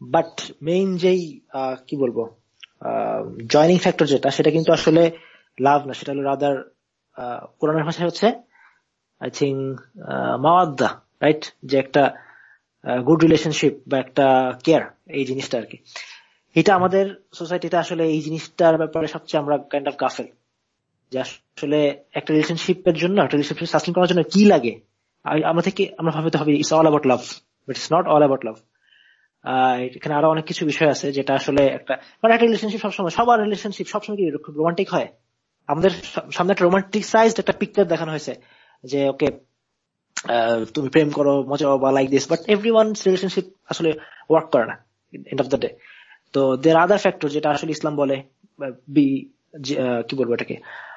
Speaker 2: বাট মেইন যেই কি বলব জয়নিং ফ্যাক্টর যেটা, সেটা কিন্তু আসলে লাভ না, সেটা হলো রাদার কোরআনের ভাষায় হচ্ছে আই থিঙ্ক মাওয়াদ্দা রাইট যে একটা গুড রিলেশনশিপ বা একটা কেয়ার এই জিনিসটা আর কি। এটা আমাদের সোসাইটিতে আসলে এই জিনিসটার ব্যাপারে সবচেয়ে আমরা কাইন্ড অফ গাফেল যে আসলে একটা রিলেশনশিপের জন্য একটা রিলেশনশিপ সাস্টেন করার জন্য কি লাগে? আমরা থেকে আমরা ভাবতে হবে it's all about love but it's not all about love এখানে আরও অনেক কিছু বিষয় আছে যেটা আসলে একটা মানে একটা রিলেশনশিপ সবসময় সবার রিলেশনশিপ সবসময় কি রোমান্টিক হয়? আমাদের সামনে একটা রোমান্টিক সাইজ একটা পিকচার দেখানো হয়েছে যে ওকে তুমি প্রেম করো মজা বা like this but every one relationship আসলে ওয়ার্ক করে না এন্ড অফ দ্য ডে তো দের আদার ফ্যাক্টর যেটা আসলে ইসলাম বলে বি কি বলব এটাকে? আহ,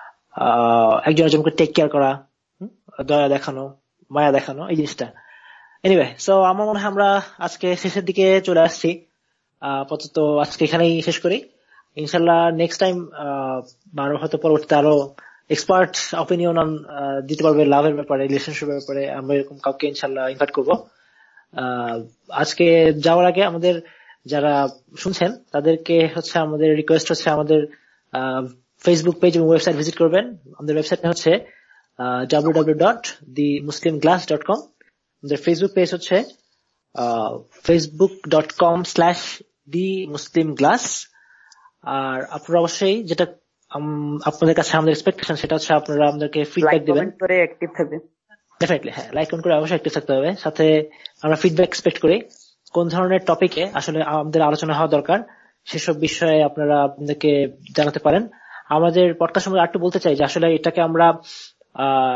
Speaker 2: একজন একজনকে টেক কেয়ার করা দয়া দেখানো মায়া দেখানো এই জিনিসটা। এনিওয়ে সো আমার মনে হয় আমরা আজকে শেষের দিকে চলে আসছি। আহ, আজকে এখানেই শেষ করি। ইনশাল্লাহ নেক্সট টাইম আরও হয়তো পরবর্তীতে আরও এক্সপার্ট অপিনিয়ন দিতে পারবে লাভের ব্যাপারে রিলেশনশিপের ব্যাপারে আমরা এরকম কাউকে ইনশাল্লাহ ইনভাইট করব। আহ, আজকে যাওয়ার আগে আমাদের যারা শুনছেন তাদেরকে হচ্ছে আমাদের রিকোয়েস্ট হচ্ছে আমাদের ফেসবুক পেজ এবং ওয়েবসাইট ভিজিট করবেন। আমাদের ওয়েবসাইট হচ্ছে W W dot the Muslim glass dot com আমাদের ফেসবুক পেজ হচ্ছে Facebook dot com slash the Muslim glass আর আপনারা অবশ্যই যেটা আপনাদের কাছে আমাদের এক্সপেকটেশন সেটা হচ্ছে আপনারা আমাদেরকে ফিডব্যাক দিবেন।
Speaker 3: করে অ্যাক্টিভ থাকবে।
Speaker 2: ডেফিনেটলি হ্যাঁ লাইক করে অবশ্যই একটু থাকতে হবে। সাথে আমরা ফিডব্যাক এক্সপেক্ট করি কোন ধরনের টপিকে আসলে আমাদের আলোচনা হওয়া দরকার সেসব বিষয়ে আপনারা আপনাদেরকে জানাতে পারেন। আমাদের পডকাস্ট সম্পর্কে একটু বলতে চাই যে আসলে এটাকে আমরা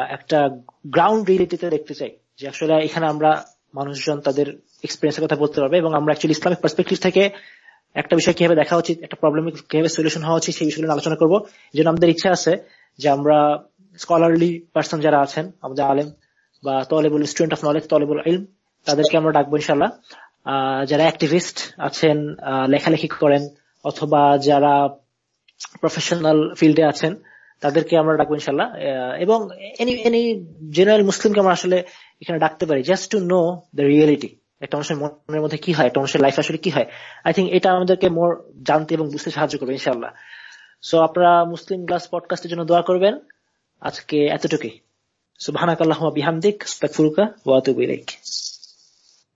Speaker 2: একটা গ্রাউন্ড রিয়েলিটিতে দেখতে চাই যে আসলে এখানে আমরা মানুষজন তাদের এক্সপিরিয়েন্সের কথা বলতে পারবে এবং আমরা অ্যাকচুয়ালি ইসলামিক পার্সপেক্টিভ থেকে একটা বিষয় কীভাবে দেখা উচিত, একটা প্রবলেম কীভাবে সলিউশন হওয়া উচিত সেই বিষয়গুলো আলোচনা করব। জন্য আমাদের ইচ্ছা আছে যে আমরা স্কলারলি পার্সন যারা আছেন, আমাদের আলেম বা তলেবুল স্টুডেন্ট অফ নলেজ তলেবুল ইলম তাদেরকে আমরা ডাকবো ইনশাল্লাহ যারা অ্যাক্টিভিস্ট আছেন লেখালেখি করেন অথবা যারা প্রফেশনাল ফিল্ডে আছেন, তাদেরকে আমরা ডাকবো ইনশাল্লাহ এবং এনি এনি জেনারেল মুসলিমকে আমরা আসলে এখানে ডাকতে পারি just to know the reality একটা মানুষের মনের মধ্যে কি হয়, একটা মানুষের লাইফ আসলে কি হয়। আই থিঙ্ক এটা আমাদেরকে মোর জানতে এবং বুঝতে সাহায্য করবে ইনশাল্লাহ সো আপনারা মুসলিম গ্লাস পডকাস্টের জন্য দোয়া করবেন। আজকে এতটুকুই। সুবহানাকাল্লাহুম্মা বিহামদিক, আস্তাগফিরুকা ওয়া আতুবু ইলাইক।